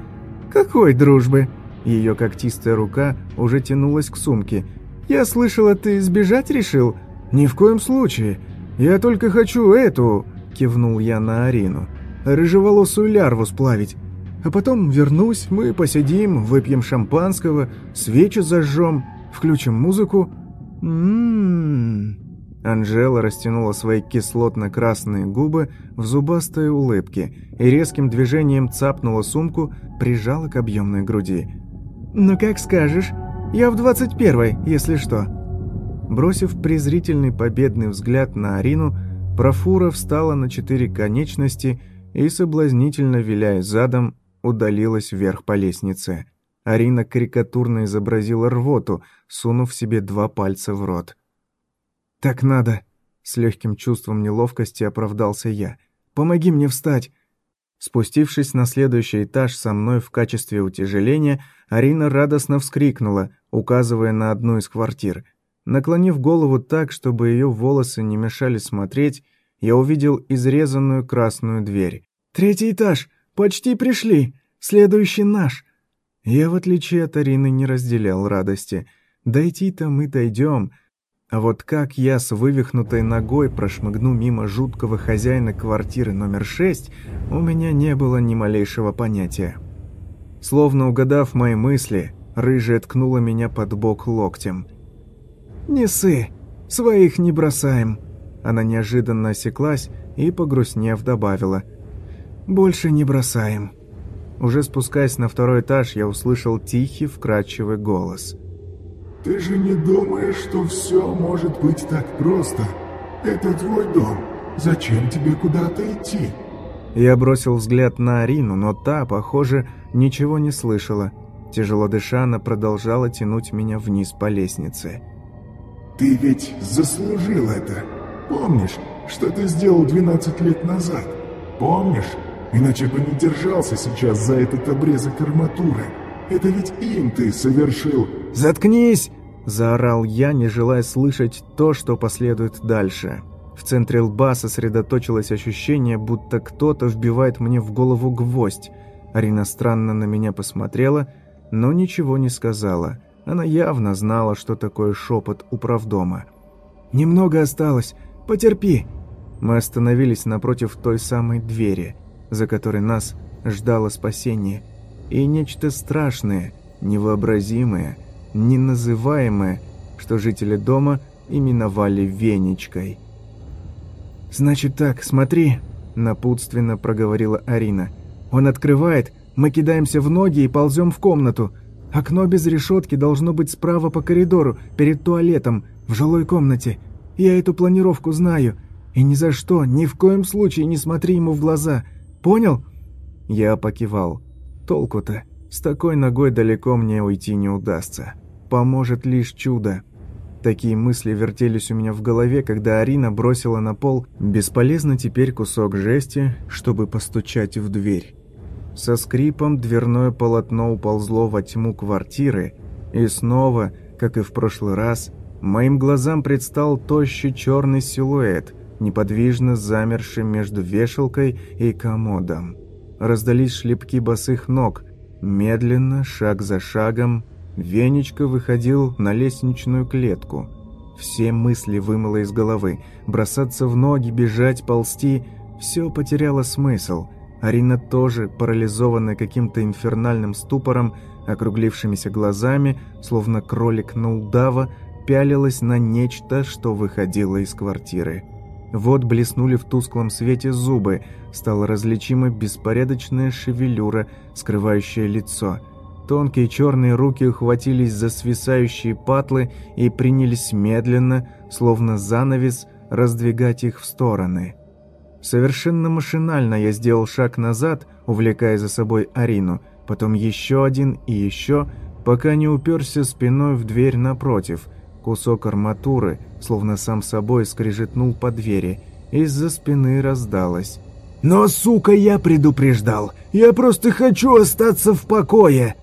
«Какой дружбы?» Ее когтистая рука уже тянулась к сумке. «Я слышала, ты сбежать решил?» «Ни в коем случае. Я только хочу эту...» Кивнул я на Арину. «Рыжеволосую лярву сплавить. А потом вернусь, мы посидим, выпьем шампанского, свечи зажжем, включим музыку. Ммм...» Анжела растянула свои кислотно-красные губы в зубастой улыбке и резким движением цапнула сумку, прижала к объемной груди. «Ну как скажешь. Я в двадцать первой, если что». Бросив презрительный победный взгляд на Арину, Профура встала на четыре конечности и, соблазнительно виляя задом, удалилась вверх по лестнице. Арина карикатурно изобразила рвоту, сунув себе два пальца в рот. «Так надо!» С легким чувством неловкости оправдался я. «Помоги мне встать!» Спустившись на следующий этаж со мной в качестве утяжеления, Арина радостно вскрикнула, указывая на одну из квартир. Наклонив голову так, чтобы ее волосы не мешали смотреть, я увидел изрезанную красную дверь. «Третий этаж! Почти пришли! Следующий наш!» Я, в отличие от Арины, не разделял радости. «Дойти-то мы дойдем!» А вот как я с вывихнутой ногой прошмыгну мимо жуткого хозяина квартиры номер 6, у меня не было ни малейшего понятия. Словно угадав мои мысли, рыжая ткнула меня под бок локтем. «Не сы, своих не бросаем». Она неожиданно осеклась и, погрустнев, добавила. «Больше не бросаем». Уже спускаясь на второй этаж, я услышал тихий, вкрадчивый голос – ты же не думаешь, что все может быть так просто? Это твой дом. Зачем тебе куда-то идти?» Я бросил взгляд на Арину, но та, похоже, ничего не слышала. Тяжело дыша, она продолжала тянуть меня вниз по лестнице. «Ты ведь заслужил это. Помнишь, что ты сделал 12 лет назад? Помнишь? Иначе бы не держался сейчас за этот обрезок арматуры. Это ведь им ты совершил...» «Заткнись!» – заорал я, не желая слышать то, что последует дальше. В центре лба сосредоточилось ощущение, будто кто-то вбивает мне в голову гвоздь. Арина странно на меня посмотрела, но ничего не сказала. Она явно знала, что такое шепот у правдома. «Немного осталось. Потерпи!» Мы остановились напротив той самой двери, за которой нас ждало спасение – и нечто страшное, невообразимое, неназываемое, что жители дома именовали Венечкой. «Значит так, смотри», — напутственно проговорила Арина. «Он открывает, мы кидаемся в ноги и ползем в комнату. Окно без решетки должно быть справа по коридору, перед туалетом, в жилой комнате. Я эту планировку знаю. И ни за что, ни в коем случае не смотри ему в глаза. Понял?» Я покивал. «Толку-то? С такой ногой далеко мне уйти не удастся. Поможет лишь чудо». Такие мысли вертелись у меня в голове, когда Арина бросила на пол бесполезно теперь кусок жести, чтобы постучать в дверь. Со скрипом дверное полотно уползло во тьму квартиры, и снова, как и в прошлый раз, моим глазам предстал тощий черный силуэт, неподвижно замерший между вешалкой и комодом. Раздались шлепки босых ног. Медленно, шаг за шагом, Венечка выходил на лестничную клетку. Все мысли вымыло из головы. Бросаться в ноги, бежать, ползти – все потеряло смысл. Арина тоже, парализованная каким-то инфернальным ступором, округлившимися глазами, словно кролик на удава, пялилась на нечто, что выходило из квартиры. Вот блеснули в тусклом свете зубы, стала различима беспорядочная шевелюра, скрывающая лицо – Тонкие черные руки ухватились за свисающие патлы и принялись медленно, словно занавес, раздвигать их в стороны. Совершенно машинально я сделал шаг назад, увлекая за собой Арину, потом еще один и еще, пока не уперся спиной в дверь напротив. Кусок арматуры, словно сам собой, скрежетнул по двери. Из-за спины раздалось. «Но, сука, я предупреждал! Я просто хочу остаться в покое!»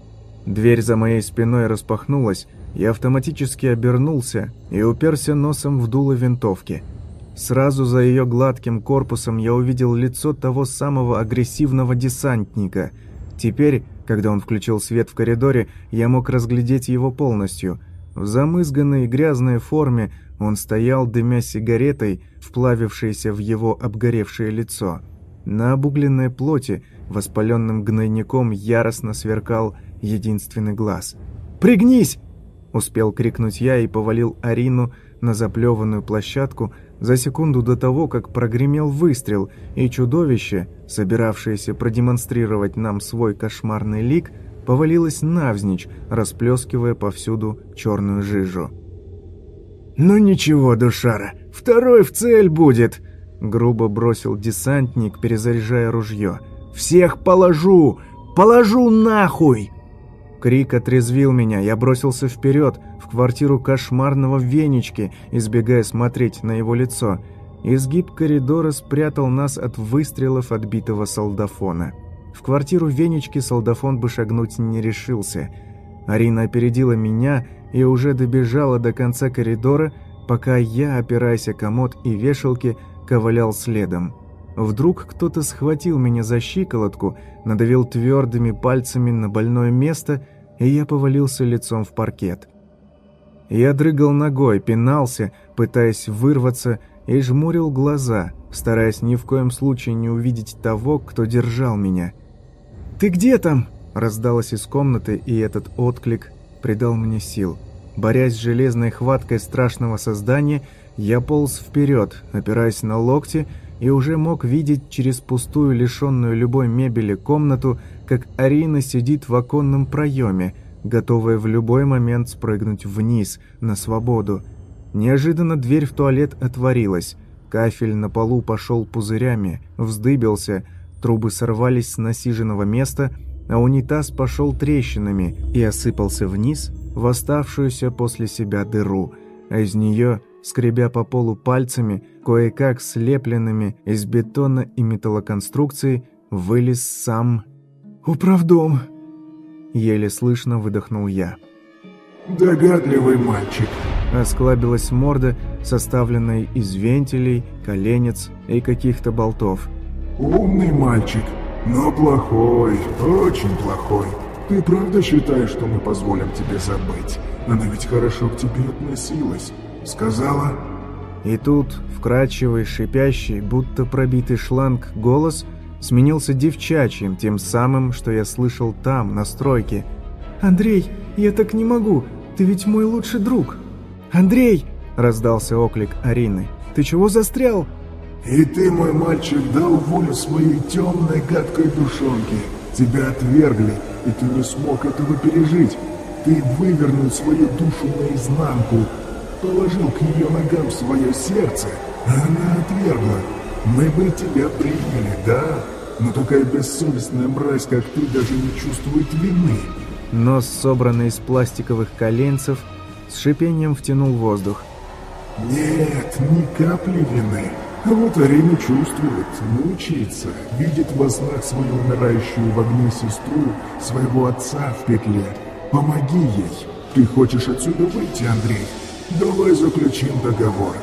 Дверь за моей спиной распахнулась, я автоматически обернулся и уперся носом в дуло винтовки. Сразу за ее гладким корпусом я увидел лицо того самого агрессивного десантника. Теперь, когда он включил свет в коридоре, я мог разглядеть его полностью. В замызганной грязной форме он стоял, дымя сигаретой, вплавившейся в его обгоревшее лицо. На обугленной плоти, воспаленным гнойником, яростно сверкал единственный глаз. «Пригнись!» – успел крикнуть я и повалил Арину на заплеванную площадку за секунду до того, как прогремел выстрел, и чудовище, собиравшееся продемонстрировать нам свой кошмарный лик, повалилось навзничь, расплескивая повсюду черную жижу. «Ну ничего, душара, второй в цель будет!» Грубо бросил десантник, перезаряжая ружье. «Всех положу! Положу нахуй!» Крик отрезвил меня, я бросился вперед, в квартиру кошмарного Венечки, избегая смотреть на его лицо. Изгиб коридора спрятал нас от выстрелов отбитого солдафона. В квартиру Венечки солдафон бы шагнуть не решился. Арина опередила меня и уже добежала до конца коридора, пока я, опираясь о комод и вешалки, ковылял следом. Вдруг кто-то схватил меня за щиколотку, надавил твердыми пальцами на больное место – и я повалился лицом в паркет. Я дрыгал ногой, пинался, пытаясь вырваться, и жмурил глаза, стараясь ни в коем случае не увидеть того, кто держал меня. «Ты где там?» – раздалось из комнаты, и этот отклик придал мне сил. Борясь с железной хваткой страшного создания, я полз вперед, опираясь на локти, и уже мог видеть через пустую, лишенную любой мебели комнату, как Арина сидит в оконном проеме, готовая в любой момент спрыгнуть вниз, на свободу. Неожиданно дверь в туалет отворилась. Кафель на полу пошел пузырями, вздыбился, трубы сорвались с насиженного места, а унитаз пошел трещинами и осыпался вниз в оставшуюся после себя дыру, а из нее, скребя по полу пальцами, кое-как слепленными из бетона и металлоконструкции, вылез сам «Управдом!» Еле слышно выдохнул я. «Догадливый мальчик!» Осклабилась морда, составленная из вентилей, коленец и каких-то болтов. «Умный мальчик, но плохой, очень плохой. Ты правда считаешь, что мы позволим тебе забыть? Она ведь хорошо к тебе относилась. Сказала?» И тут вкрадчивый, шипящий, будто пробитый шланг голос – сменился девчачьим, тем самым, что я слышал там, на стройке. «Андрей, я так не могу, ты ведь мой лучший друг!» «Андрей, — раздался оклик Арины. «Ты чего застрял?» «И ты, мой мальчик, дал волю своей темной, гадкой душонке. Тебя отвергли, и ты не смог этого пережить. Ты вывернул свою душу наизнанку, положил к ее ногам свое сердце, а она отвергла. Мы бы тебя приняли, да? Но такая бессовестная мразь, как ты, даже не чувствует вины». Нос, собранный из пластиковых коленцев, с шипением втянул воздух. «Нет, ни капли вины. Вот Арина чувствует, мучается, видит во снах свою умирающую в огне сестру, своего отца в петле. Помоги ей. Ты хочешь отсюда выйти, Андрей? Давай заключим договор.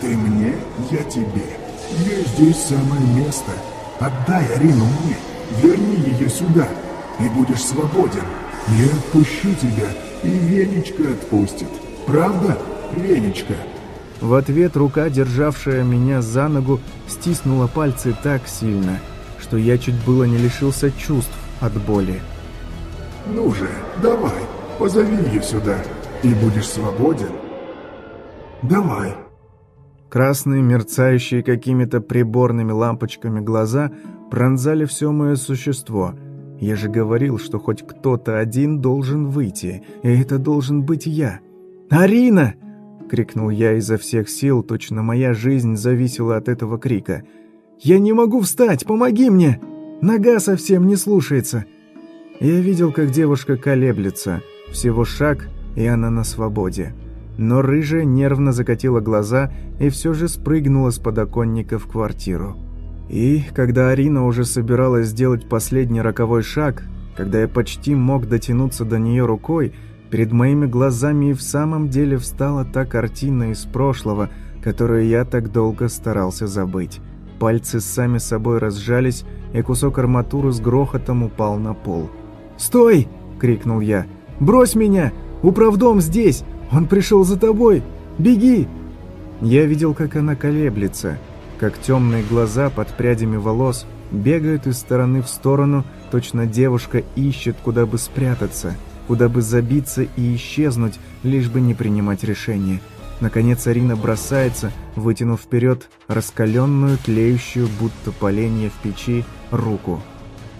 Ты мне, я тебе. Ей здесь самое место. Отдай Арину мне, верни ее сюда, и будешь свободен. Я отпущу тебя, и Венечка отпустит. Правда, Венечка?» В ответ рука, державшая меня за ногу, стиснула пальцы так сильно, что я чуть было не лишился чувств от боли. «Ну же, давай, позови ее сюда, и будешь свободен. Давай!» Красные, мерцающие какими-то приборными лампочками глаза пронзали все мое существо. Я же говорил, что хоть кто-то один должен выйти, и это должен быть я. «Арина!» — крикнул я изо всех сил, точно моя жизнь зависела от этого крика. «Я не могу встать! Помоги мне! Нога совсем не слушается!» Я видел, как девушка колеблется. Всего шаг, и она на свободе. Но рыжая нервно закатила глаза и все же спрыгнула с подоконника в квартиру. И, когда Арина уже собиралась сделать последний роковой шаг, когда я почти мог дотянуться до нее рукой, Перед моими глазами и в самом деле встала та картина из прошлого, которую я так долго старался забыть. Пальцы сами собой разжались, и кусок арматуры с грохотом упал на пол. «Стой!» — крикнул я. «Брось меня! Управдом здесь! Он пришел за тобой! Беги!» Я видел, как она колеблется, как темные глаза под прядями волос бегают из стороны в сторону, точно девушка ищет, куда бы спрятаться — куда бы забиться и исчезнуть, лишь бы не принимать решения. Наконец Арина бросается, вытянув вперед раскаленную, тлеющую, будто поленье в печи, руку.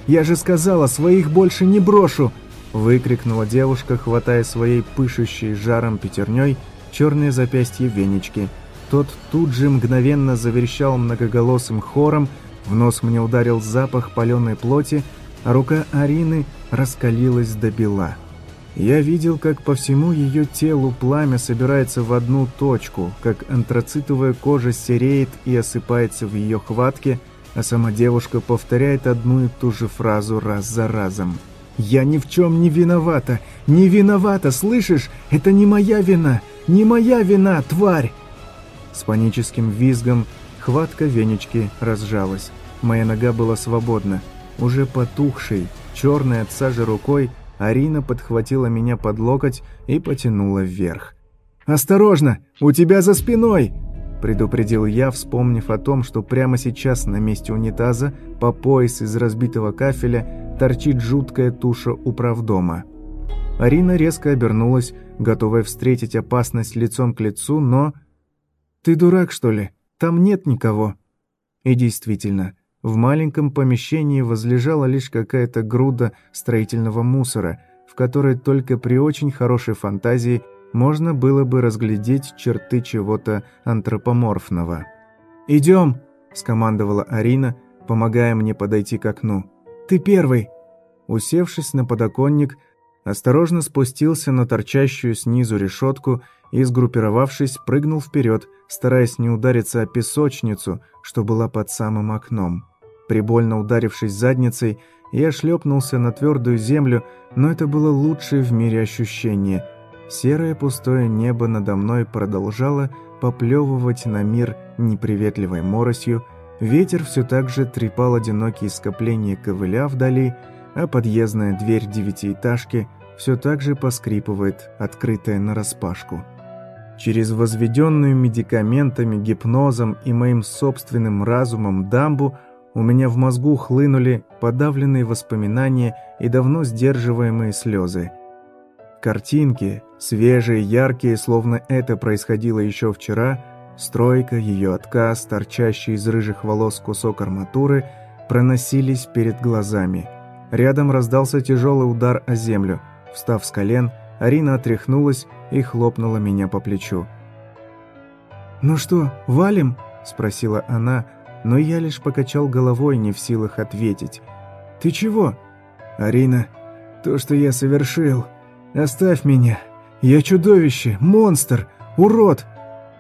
«Я же сказала, своих больше не брошу!» выкрикнула девушка, хватая своей пышущей жаром пятерней черные запястья Венечки. Тот тут же мгновенно заверещал многоголосым хором, в нос мне ударил запах паленой плоти, а рука Арины раскалилась до бела. Я видел, как по всему ее телу пламя собирается в одну точку, как антрацитовая кожа сереет и осыпается в ее хватке, а сама девушка повторяет одну и ту же фразу раз за разом. «Я ни в чем не виновата! Не виновата, слышишь? Это не моя вина! Не моя вина, тварь!» С паническим визгом хватка венечки разжалась. Моя нога была свободна. Уже потухшей, черной от сажи рукой, Арина подхватила меня под локоть и потянула вверх. «Осторожно! У тебя за спиной!» предупредил я, вспомнив о том, что прямо сейчас на месте унитаза, по пояс из разбитого кафеля, торчит жуткая туша управдома. Арина резко обернулась, готовая встретить опасность лицом к лицу, но... «Ты дурак, что ли? Там нет никого». И действительно, в маленьком помещении возлежала лишь какая-то груда строительного мусора, в которой только при очень хорошей фантазии можно было бы разглядеть черты чего-то антропоморфного. «Идем!» – скомандовала Арина, помогая мне подойти к окну. «Ты первый!» Усевшись на подоконник, осторожно спустился на торчащую снизу решетку и, сгруппировавшись, прыгнул вперед, стараясь не удариться о песочницу, что была под самым окном. Прибольно ударившись задницей, я шлепнулся на твердую землю, но это было лучшее в мире ощущение. Серое пустое небо надо мной продолжало поплевывать на мир неприветливой моросью, ветер все так же трепал одинокие скопления ковыля вдали, а подъездная дверь девятиэтажки все так же поскрипывает, открытая нараспашку. Через возведенную медикаментами, гипнозом и моим собственным разумом дамбу – у меня в мозгу хлынули подавленные воспоминания и давно сдерживаемые слезы. Картинки, Свежие, яркие, словно это происходило еще вчера, стройка, ее отказ, торчащий из рыжих волос кусок арматуры, проносились перед глазами. Рядом раздался тяжелый удар о землю. Встав с колен, Арина отряхнулась и хлопнула меня по плечу. «Ну что, валим?» – спросила она, но я лишь покачал головой, не в силах ответить. «Ты чего?» «Арина, то, что я совершил. Оставь меня. Я чудовище, монстр, урод.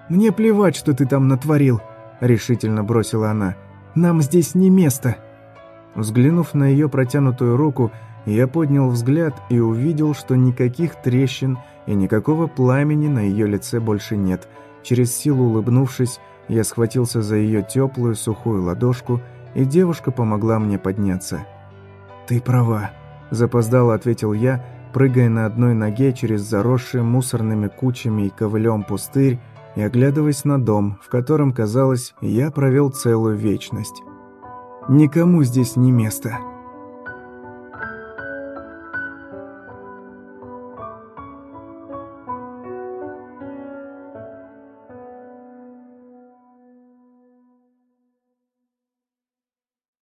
Мне плевать, что ты там натворил», – решительно бросила она. «Нам здесь не место». Взглянув на ее протянутую руку, я поднял взгляд и увидел, что никаких трещин и никакого пламени на ее лице больше нет. Через силу улыбнувшись, я схватился за ее теплую сухую ладошку, и девушка помогла мне подняться. «Ты права», – запоздало ответил я, прыгая на одной ноге через заросший мусорными кучами и ковылем пустырь и оглядываясь на дом, в котором, казалось, я провел целую вечность. «Никому здесь не место».